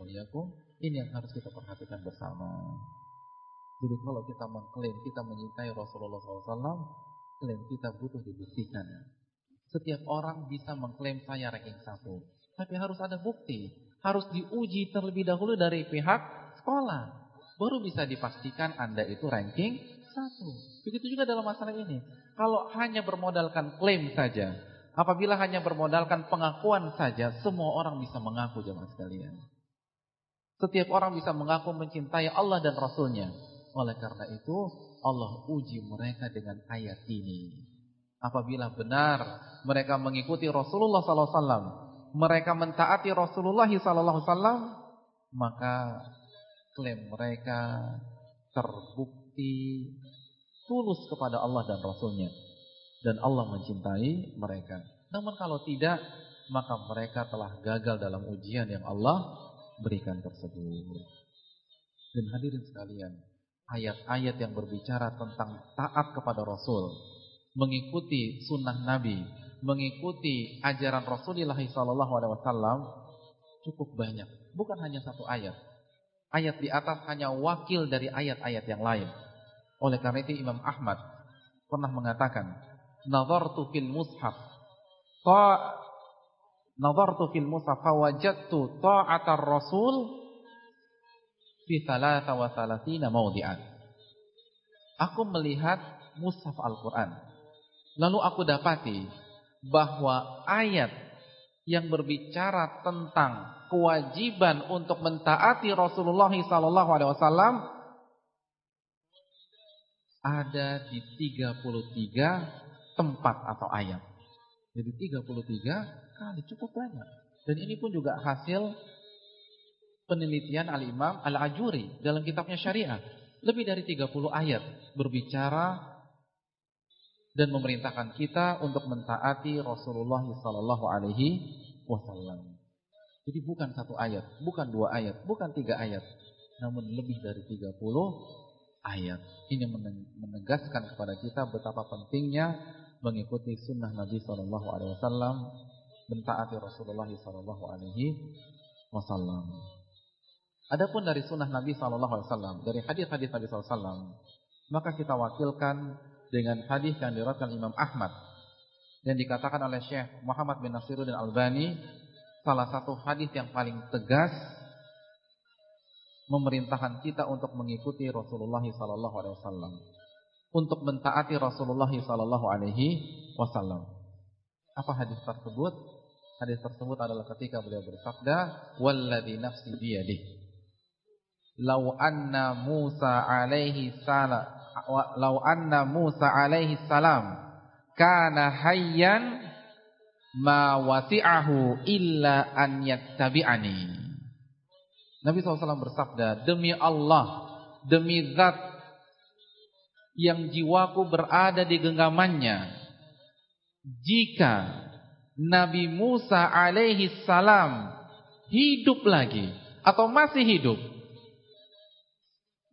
ini yang harus kita perhatikan bersama. Jadi kalau kita mengklaim kita menyintai Rasulullah SAW, klaim kita butuh dibuktikan. Setiap orang bisa mengklaim saya ranking satu, tapi harus ada bukti, harus diuji terlebih dahulu dari pihak sekolah, baru bisa dipastikan anda itu ranking satu. Begitu juga dalam masalah ini. Kalau hanya bermodalkan klaim saja, apabila hanya bermodalkan pengakuan saja, semua orang bisa mengaku jemaah sekalian. Setiap orang bisa mengaku mencintai Allah dan Rasulnya. Oleh karena itu Allah uji mereka dengan ayat ini. Apabila benar mereka mengikuti Rasulullah SAW, mereka mentaati Rasulullah SAW, maka klaim mereka terbukti tulus kepada Allah dan Rasulnya. Dan Allah mencintai mereka. Namun kalau tidak, maka mereka telah gagal dalam ujian yang Allah berikan tersebut. Dan hadirin sekalian, ayat-ayat yang berbicara tentang taat kepada Rasul, mengikuti sunnah Nabi, mengikuti ajaran Rasulullah SAW cukup banyak. Bukan hanya satu ayat. Ayat di atas hanya wakil dari ayat-ayat yang lain. Oleh karena itu Imam Ahmad pernah mengatakan, "Nazartu fil mushaf ta nazartu fil mushaf fawajadtu ta'atar rasul fi thalatha wa thalathina mawdi'an. Aku melihat mushaf Al-Quran. Lalu aku dapati bahwa ayat yang berbicara tentang kewajiban untuk mentaati Rasulullah SAW ada di 33 tempat atau ayat. Jadi 33 kali cukup banyak. Dan ini pun juga hasil penelitian Al-Imam Al-Ajuri dalam kitabnya Syariah. Lebih dari 30 ayat berbicara dan memerintahkan kita untuk mentaati Rasulullah sallallahu alaihi wasallam. Jadi bukan satu ayat, bukan dua ayat, bukan tiga ayat, namun lebih dari 30 ayat. Ini menegaskan kepada kita betapa pentingnya mengikuti sunnah Nabi sallallahu alaihi wasallam, mentaati Rasulullah sallallahu alaihi wasallam. Adapun dari sunnah Nabi Sallallahu Alaihi Wasallam, dari hadis-hadis Nabi Sallallahu Alaihi Wasallam, maka kita wakilkan dengan hadis yang diriwayatkan Imam Ahmad dan dikatakan oleh Syekh Muhammad bin Nasiruddin Albani salah satu hadis yang paling tegas memerintahkan kita untuk mengikuti Rasulullah wasallam untuk mentaati Rasulullah wasallam. Apa hadis tersebut? Hadis tersebut adalah ketika beliau bersabda, "Walladzi nafsi biyadihi" Lau anna Musa alaihi salam Lau anna Musa alaihi salam Kana hayyan Ma wasi'ahu illa an yattabi'ani Nabi SAW bersabda Demi Allah Demi zat Yang jiwaku berada di genggamannya Jika Nabi Musa alaihi salam Hidup lagi Atau masih hidup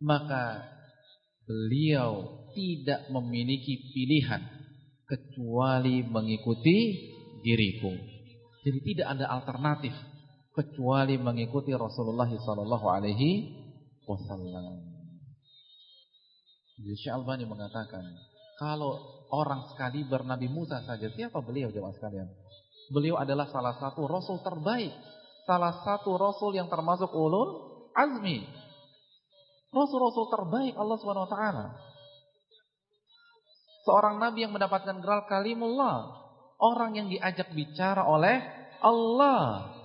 maka beliau tidak memiliki pilihan kecuali mengikuti diriku. Jadi tidak ada alternatif kecuali mengikuti Rasulullah sallallahu alaihi wasallam. Jadi Syalbani mengatakan, kalau orang sekali bernabi Musa saja, siapa beliau jemaah sekalian? Beliau adalah salah satu rasul terbaik, salah satu rasul yang termasuk ulul azmi Rasul-rasul terbaik Allah Subhanahu wa taala. Seorang nabi yang mendapatkan gelar kalimullah, orang yang diajak bicara oleh Allah.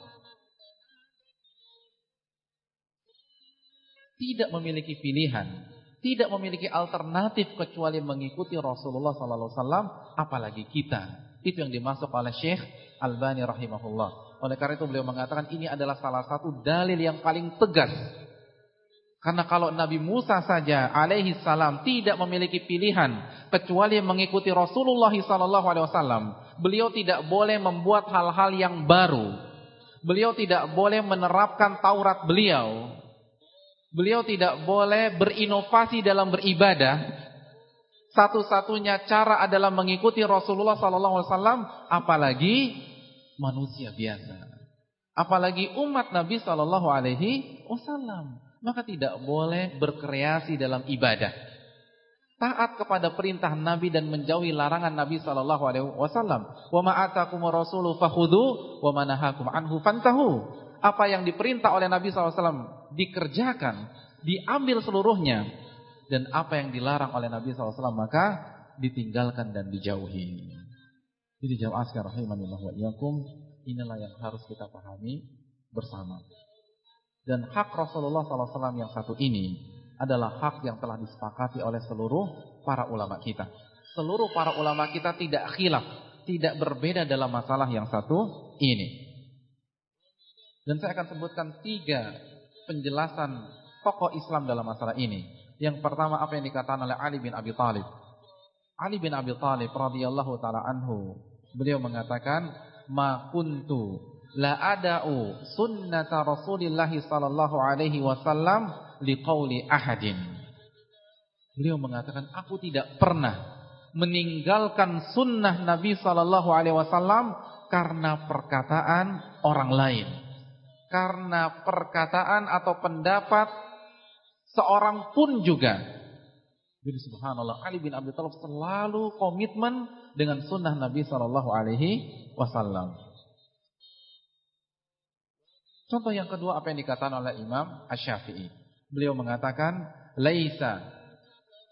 Tidak memiliki pilihan, tidak memiliki alternatif kecuali mengikuti Rasulullah sallallahu alaihi apalagi kita. Itu yang dimasuk oleh Syekh Albani rahimahullah. Oleh karena itu beliau mengatakan ini adalah salah satu dalil yang paling tegas karena kalau Nabi Musa saja alaihi salam tidak memiliki pilihan kecuali mengikuti Rasulullah sallallahu alaihi wasallam, beliau tidak boleh membuat hal-hal yang baru. Beliau tidak boleh menerapkan Taurat beliau. Beliau tidak boleh berinovasi dalam beribadah. Satu-satunya cara adalah mengikuti Rasulullah sallallahu alaihi wasallam, apalagi manusia biasa. Apalagi umat Nabi sallallahu alaihi wasallam maka tidak boleh berkreasi dalam ibadah. Taat kepada perintah Nabi dan menjauhi larangan Nabi sallallahu alaihi wasallam. Wa ma atakumur rasulu fakhudhu wa ma nahakum anhu fantahu. Apa yang diperintah oleh Nabi sallallahu alaihi wasallam dikerjakan, diambil seluruhnya dan apa yang dilarang oleh Nabi wasallam maka ditinggalkan dan dijauhi. Jadi jamaah sekalian rahimanillah wa iyyakum, inilah yang harus kita pahami bersama. Dan hak Rasulullah SAW yang satu ini adalah hak yang telah disepakati oleh seluruh para ulama kita. Seluruh para ulama kita tidak khilaf, tidak berbeda dalam masalah yang satu ini. Dan saya akan sebutkan tiga penjelasan tokoh Islam dalam masalah ini. Yang pertama apa yang dikatakan oleh Ali bin Abi Thalib. Ali bin Abi Thalib radhiyallahu taala anhu, beliau mengatakan, "Ma kuntu la ada'u sunnata Rasulillah sallallahu alaihi wasallam liqauli ahadin. Beliau mengatakan aku tidak pernah meninggalkan sunnah Nabi sallallahu alaihi wasallam karena perkataan orang lain. Karena perkataan atau pendapat seorang pun juga. Jadi subhanallah Ali bin Abi Thalib selalu komitmen dengan sunnah Nabi sallallahu alaihi wasallam. Contoh yang kedua apa yang dikatakan oleh Imam Asy-Syafi'i. Beliau mengatakan, "Laisa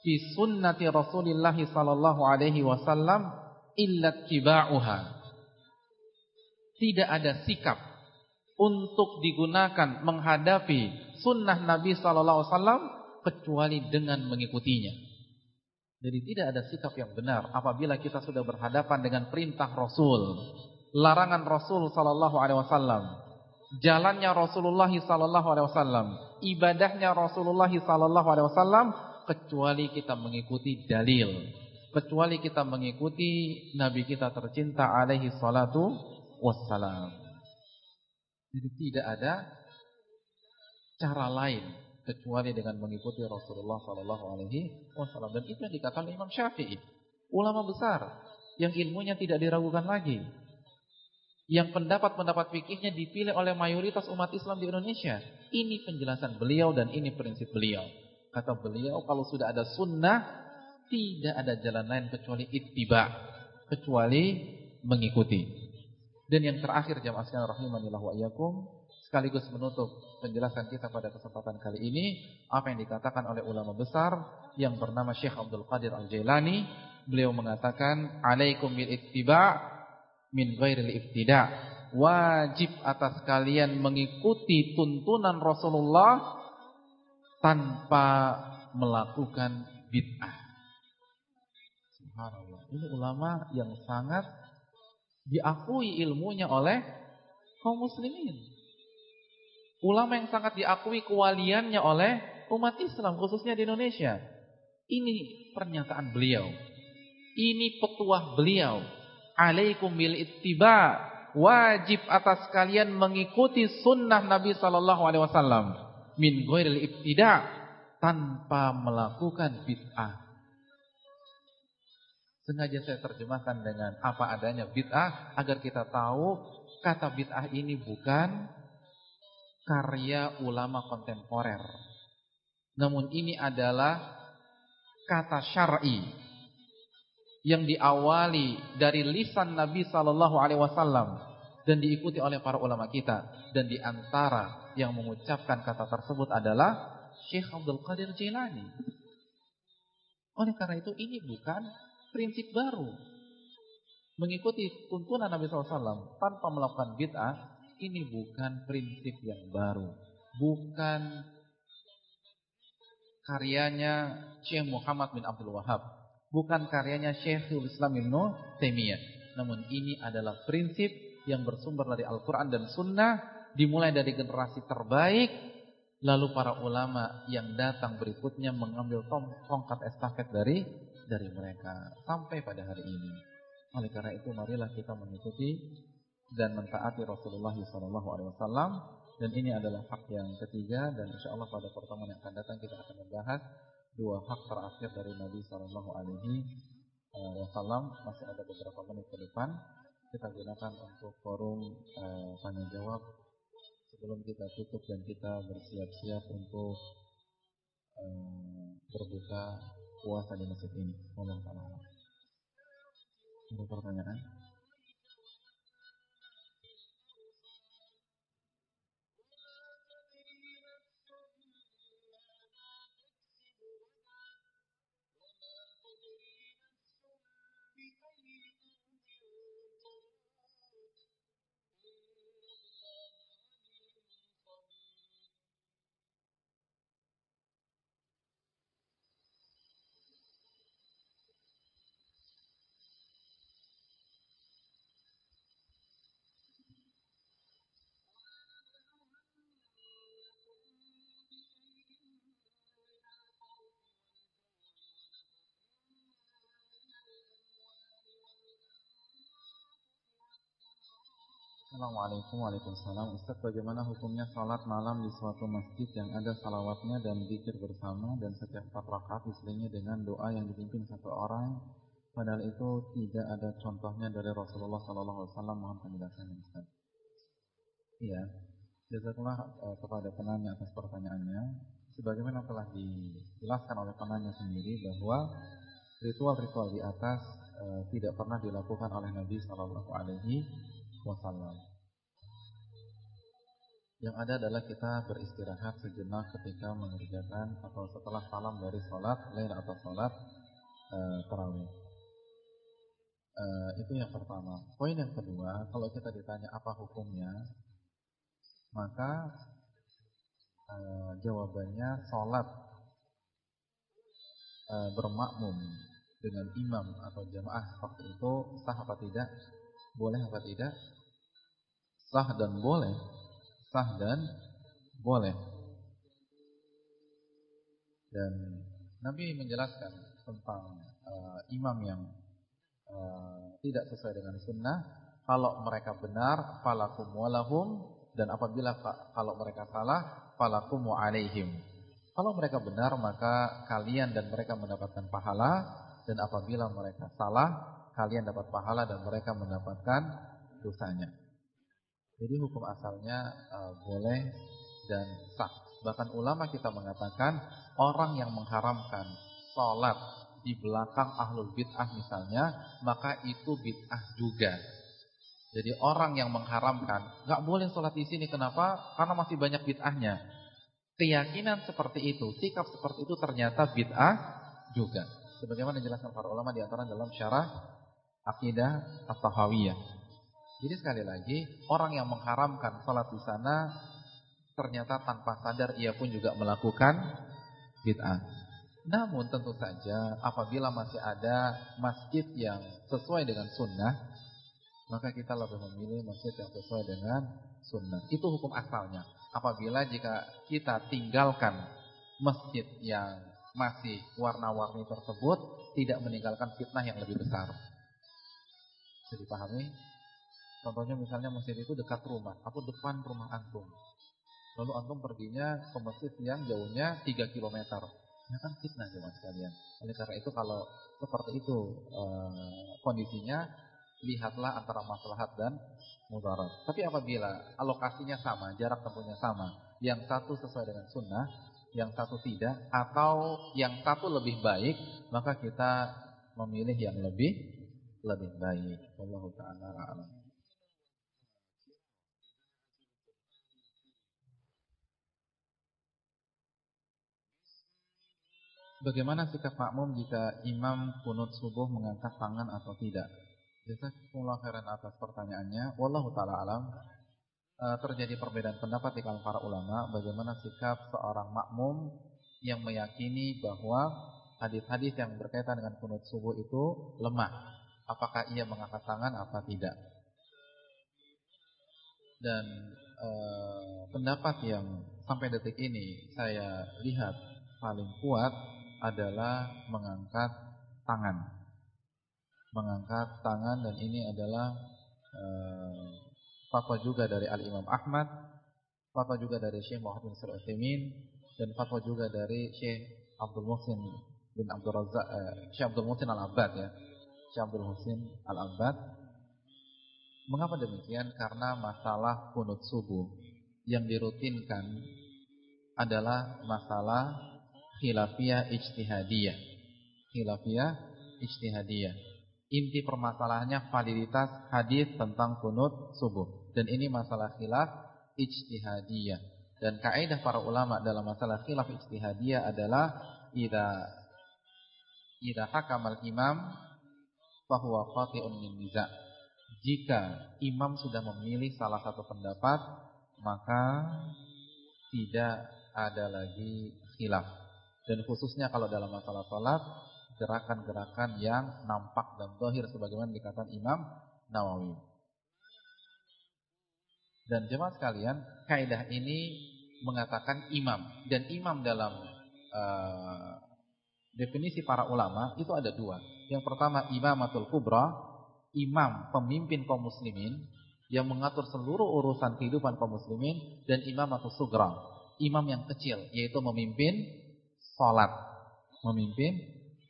fi sunnati Rasulillah sallallahu alaihi wasallam illa tibauha." Tidak ada sikap untuk digunakan menghadapi sunnah Nabi sallallahu alaihi wasallam kecuali dengan mengikutinya. Jadi tidak ada sikap yang benar apabila kita sudah berhadapan dengan perintah Rasul, larangan Rasul sallallahu alaihi wasallam jalannya Rasulullah sallallahu alaihi wasallam, ibadahnya Rasulullah sallallahu alaihi wasallam kecuali kita mengikuti dalil, kecuali kita mengikuti nabi kita tercinta alaihi salatu wassalam. Jadi tidak ada cara lain kecuali dengan mengikuti Rasulullah sallallahu alaihi wasallam dan itu yang dikatakan Imam Syafi'i, ulama besar yang ilmunya tidak diragukan lagi. Yang pendapat-pendapat fikihnya dipilih oleh mayoritas umat Islam di Indonesia. Ini penjelasan beliau dan ini prinsip beliau. Kata beliau, kalau sudah ada sunnah, tidak ada jalan lain kecuali ittiba, kecuali mengikuti. Dan yang terakhir jamaah sekalian rahimanillah wa iyyakum, sekaligus menutup penjelasan kita pada kesempatan kali ini apa yang dikatakan oleh ulama besar yang bernama Syekh Abdul Qadir Al-Jailani. Beliau mengatakan alaikum bil ittiba min ghairil iftida wajib atas kalian mengikuti tuntunan Rasulullah tanpa melakukan bid'ah. Subhanallah. Ini ulama yang sangat diakui ilmunya oleh kaum muslimin Ulama yang sangat diakui kewaliannya oleh umat Islam khususnya di Indonesia. Ini pernyataan beliau. Ini petuah beliau. Alaikum bil ittiba. Wajib atas kalian mengikuti sunnah Nabi sallallahu alaihi wasallam min ghairil ibtida tanpa melakukan bid'ah. Sengaja saya terjemahkan dengan apa adanya bid'ah agar kita tahu kata bid'ah ini bukan karya ulama kontemporer. Namun ini adalah kata syar'i yang diawali dari lisan Nabi sallallahu alaihi wasallam dan diikuti oleh para ulama kita dan di antara yang mengucapkan kata tersebut adalah Syekh Abdul Qadir Jilani. Oleh karena itu ini bukan prinsip baru. Mengikuti tuntunan Nabi SAW tanpa melakukan bid'ah ini bukan prinsip yang baru. Bukan karyanya Syekh Muhammad bin Abdul Wahab. Bukan karyanya Syekhul Islam Ibn Taimiyah. Namun ini adalah prinsip yang bersumber dari Al-Quran dan Sunnah. Dimulai dari generasi terbaik. Lalu para ulama yang datang berikutnya mengambil tongkat estafet dari dari mereka. Sampai pada hari ini. Oleh karena itu marilah kita mengikuti dan mentaati Rasulullah SAW dan ini adalah hak yang ketiga dan insya Allah pada pertemuan yang akan datang kita akan membahas dua hak terakhir dari Nabi Shallallahu Alaihi Wasallam masih ada beberapa menit ke depan kita gunakan untuk forum uh, tanya jawab sebelum kita tutup dan kita bersiap-siap untuk uh, berbuka puasa di masjid ini. Mohon maaf. Ada pertanyaan? Assalamualaikum Waalaikumsalam Ustaz bagaimana hukumnya salat malam di suatu masjid yang ada salawatnya dan zikir bersama dan setiap empat rakaat diselingi dengan doa yang dipimpin satu orang? Padahal itu tidak ada contohnya dari Rasulullah SAW mohon penjelasannya Ustaz. Iya. Jazakallah uh, kepada penanya atas pertanyaannya. Sebagaimana telah dijelaskan oleh penanya sendiri bahwa ritual-ritual di atas uh, tidak pernah dilakukan oleh Nabi Shallallahu Alaihi Wasallam. Yang ada adalah kita beristirahat sejenak ketika mengerjakan atau setelah salam dari sholat lain atau sholat uh, tarawih. Uh, itu yang pertama. Poin yang kedua, kalau kita ditanya apa hukumnya, maka uh, jawabannya sholat uh, bermakmum dengan imam atau jamaah waktu itu sah apa tidak, boleh apa tidak, sah dan boleh sah dan boleh. Dan Nabi menjelaskan tentang uh, imam yang uh, tidak sesuai dengan sunnah. Kalau mereka benar, falakum walahum. Dan apabila kalau mereka salah, falakum wa alaihim. Kalau mereka benar, maka kalian dan mereka mendapatkan pahala. Dan apabila mereka salah, kalian dapat pahala dan mereka mendapatkan dosanya. Jadi hukum asalnya uh, boleh dan sah. Bahkan ulama kita mengatakan orang yang mengharamkan sholat di belakang ahlul bid'ah misalnya, maka itu bid'ah juga. Jadi orang yang mengharamkan, nggak boleh sholat di sini. Kenapa? Karena masih banyak bid'ahnya. Keyakinan seperti itu, sikap seperti itu ternyata bid'ah juga. Sebagaimana dijelaskan para ulama di antara dalam syarah akidah at-tahawiyah. Jadi sekali lagi, orang yang mengharamkan sholat di sana ternyata tanpa sadar ia pun juga melakukan bid'ah. Namun tentu saja apabila masih ada masjid yang sesuai dengan sunnah, maka kita lebih memilih masjid yang sesuai dengan sunnah. Itu hukum asalnya. Apabila jika kita tinggalkan masjid yang masih warna-warni tersebut, tidak meninggalkan fitnah yang lebih besar. Jadi pahami? Contohnya misalnya masjid itu dekat rumah atau depan rumah antum. Lalu antum perginya ke masjid yang jauhnya 3 km. Ya kan fitnah jemaah sekalian. Oleh karena itu kalau seperti itu e, kondisinya, lihatlah antara maslahat dan mudarat. Tapi apabila alokasinya sama, jarak tempuhnya sama, yang satu sesuai dengan sunnah, yang satu tidak, atau yang satu lebih baik, maka kita memilih yang lebih lebih baik. Allah taala a'lam. Bagaimana sikap makmum jika imam kunut subuh mengangkat tangan atau tidak? Jazakumullah khairan atas pertanyaannya. Wallahu taala alam. E, terjadi perbedaan pendapat di kalangan para ulama bagaimana sikap seorang makmum yang meyakini bahwa hadis-hadis yang berkaitan dengan kunut subuh itu lemah. Apakah ia mengangkat tangan atau tidak? Dan e, pendapat yang sampai detik ini saya lihat paling kuat adalah mengangkat tangan. Mengangkat tangan dan ini adalah uh, fatwa juga dari Al-Imam Ahmad, fatwa juga dari Syekh Muhammad bin Sulaiman dan fatwa juga dari Syekh Abdul Muhsin bin Abdul Razak, uh, Syekh Abdul Muhsin Al-Abbad ya. Syekh Abdul Muhsin Al-Abbad. Mengapa demikian? Karena masalah kunut subuh yang dirutinkan adalah masalah khilafiyah ijtihadiyah. Khilafiyah ijtihadiyah. Inti permasalahannya validitas hadis tentang kunut subuh. Dan ini masalah khilaf ijtihadiyah. Dan kaidah para ulama dalam masalah khilaf ijtihadiyah adalah idza idza hakamal imam fahuwa khati'un min niza. Jika imam sudah memilih salah satu pendapat, maka tidak ada lagi khilaf. Dan khususnya kalau dalam masalah sholat, gerakan-gerakan yang nampak dan zahir sebagaimana dikatakan Imam Nawawi. Dan jemaah sekalian, kaidah ini mengatakan imam dan imam dalam uh, definisi para ulama itu ada dua. Yang pertama imamatul kubra, imam pemimpin kaum muslimin yang mengatur seluruh urusan kehidupan kaum muslimin dan imamatul sugra, imam yang kecil yaitu memimpin salat, memimpin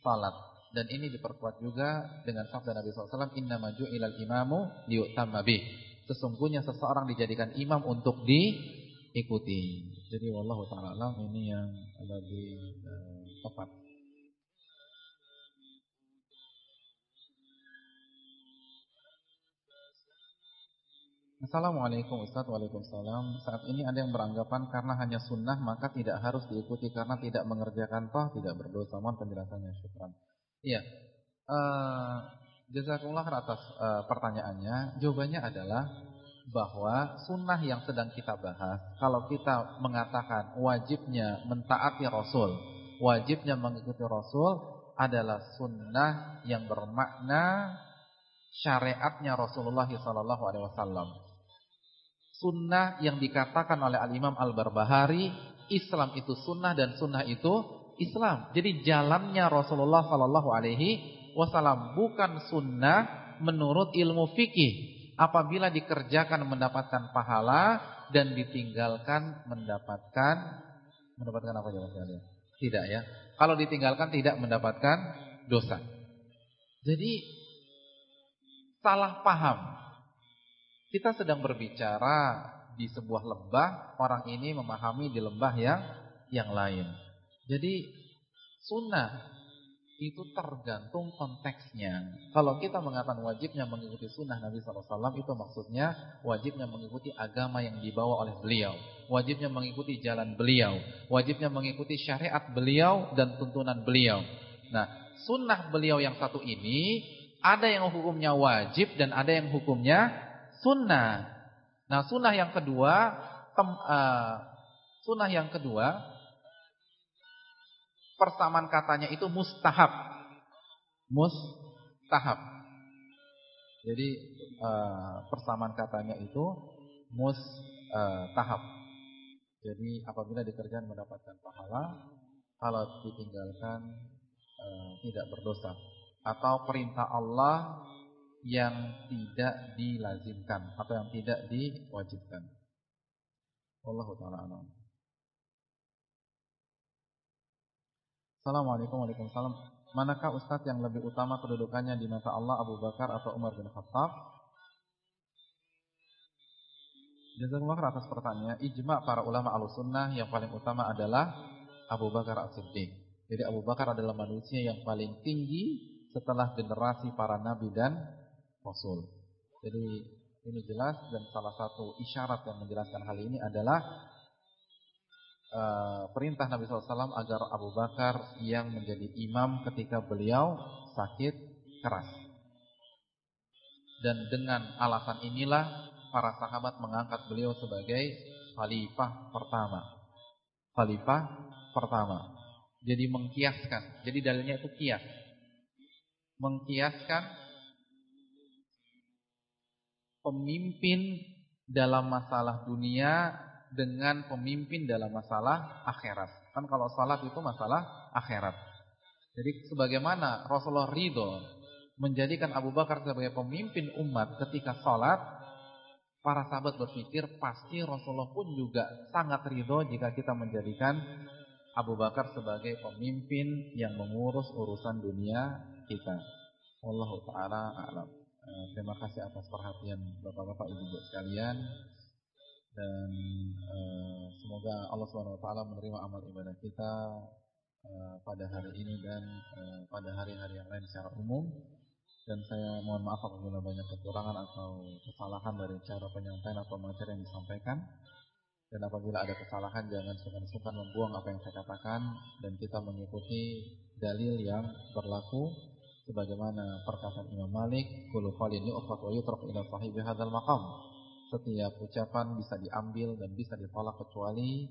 salat. Dan ini diperkuat juga dengan sabda Nabi SAW, Inna maju ilal imamu liyutamma bih. Sesungguhnya seseorang dijadikan imam untuk diikuti. Jadi wallahu taala ini yang lebih uh, tepat. Assalamualaikum Ustaz. Waalaikumsalam. Saat ini ada yang beranggapan karena hanya sunnah Maka tidak harus diikuti Karena tidak mengerjakan toh tidak berdosa. Mohon penjelasannya syukran. Iya. Uh, Jazakumullah atas uh, pertanyaannya. Jawabannya adalah Bahwa sunnah yang sedang kita bahas Kalau kita mengatakan wajibnya mentaati Rasul Wajibnya mengikuti Rasul Adalah sunnah yang bermakna syariatnya Rasulullah SAW sunnah yang dikatakan oleh Al-Imam Al-Barbahari, Islam itu sunnah dan sunnah itu Islam. Jadi jalannya Rasulullah sallallahu alaihi wasallam bukan sunnah menurut ilmu fikih. Apabila dikerjakan mendapatkan pahala dan ditinggalkan mendapatkan mendapatkan apa jawab kalian? Tidak ya. Kalau ditinggalkan tidak mendapatkan dosa. Jadi salah paham Kita sedang berbicara di sebuah lembah, orang ini memahami di lembah yang yang lain. Jadi sunnah itu tergantung konteksnya. Kalau kita mengatakan wajibnya mengikuti sunnah Nabi SAW itu maksudnya wajibnya mengikuti agama yang dibawa oleh beliau. Wajibnya mengikuti jalan beliau. Wajibnya mengikuti syariat beliau dan tuntunan beliau. Nah sunnah beliau yang satu ini ada yang hukumnya wajib dan ada yang hukumnya sunnah. Nah sunnah yang kedua, tem, uh, sunnah yang kedua persamaan katanya itu mustahab. Mustahab. Jadi uh, persamaan katanya itu mustahab. Jadi apabila dikerjakan mendapatkan pahala, kalau ditinggalkan uh, tidak berdosa. Atau perintah Allah yang tidak dilazimkan atau yang tidak diwajibkan. Wallahu taala alam. Assalamualaikum Waalaikumsalam. Manakah Ustadz yang lebih utama kedudukannya di mata Allah Abu Bakar atau Umar bin Khattab? Jazakumullah atas pertanyaannya. Ijma para ulama al-sunnah yang paling utama adalah Abu Bakar as-Siddiq. Jadi Abu Bakar adalah manusia yang paling tinggi setelah generasi para nabi dan rasul. Jadi ini jelas dan salah satu isyarat yang menjelaskan hal ini adalah uh, perintah Nabi SAW agar Abu Bakar yang menjadi imam ketika beliau sakit keras. Dan dengan alasan inilah para sahabat mengangkat beliau sebagai khalifah pertama. Khalifah pertama. Jadi mengkiaskan. Jadi dalilnya itu kias. Mengkiaskan pemimpin dalam masalah dunia dengan pemimpin dalam masalah akhirat. Kan kalau salat itu masalah akhirat. Jadi sebagaimana Rasulullah ridho menjadikan Abu Bakar sebagai pemimpin umat ketika salat, para sahabat berpikir pasti Rasulullah pun juga sangat ridho jika kita menjadikan Abu Bakar sebagai pemimpin yang mengurus urusan dunia kita. Allah taala alam. Eh, terima kasih atas perhatian Bapak-bapak Ibu-ibu sekalian. Dan uh, semoga Allah Swt menerima amal ibadah kita uh, pada hari ini dan pada hari-hari yang lain secara umum. Dan saya mohon maaf apabila banyak kekurangan atau kesalahan dari cara penyampaian atau materi yang disampaikan. Dan apabila ada kesalahan jangan sungkan-sungkan membuang apa yang saya katakan. Dan kita mengikuti dalil yang berlaku sebagaimana perkataan Imam Malik kullu qalin yu'khadhu wa yutrak ila sahibi hadzal maqam setiap ucapan bisa diambil dan bisa ditolak kecuali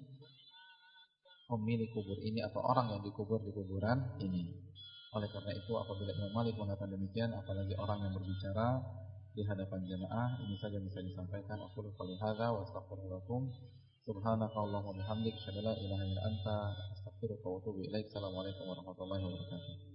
pemilik kubur ini atau orang yang dikubur di kuburan ini. Oleh karena itu apabila Imam Malik mengatakan demikian apalagi orang yang berbicara di hadapan jemaah ini saja bisa disampaikan aku qouli hadza wa astaghfirullakum subhanakallahumma bihamdika asyhadu an la ilaha illa anta astaghfiruka wa atubu ilaik. Assalamualaikum warahmatullahi wabarakatuh.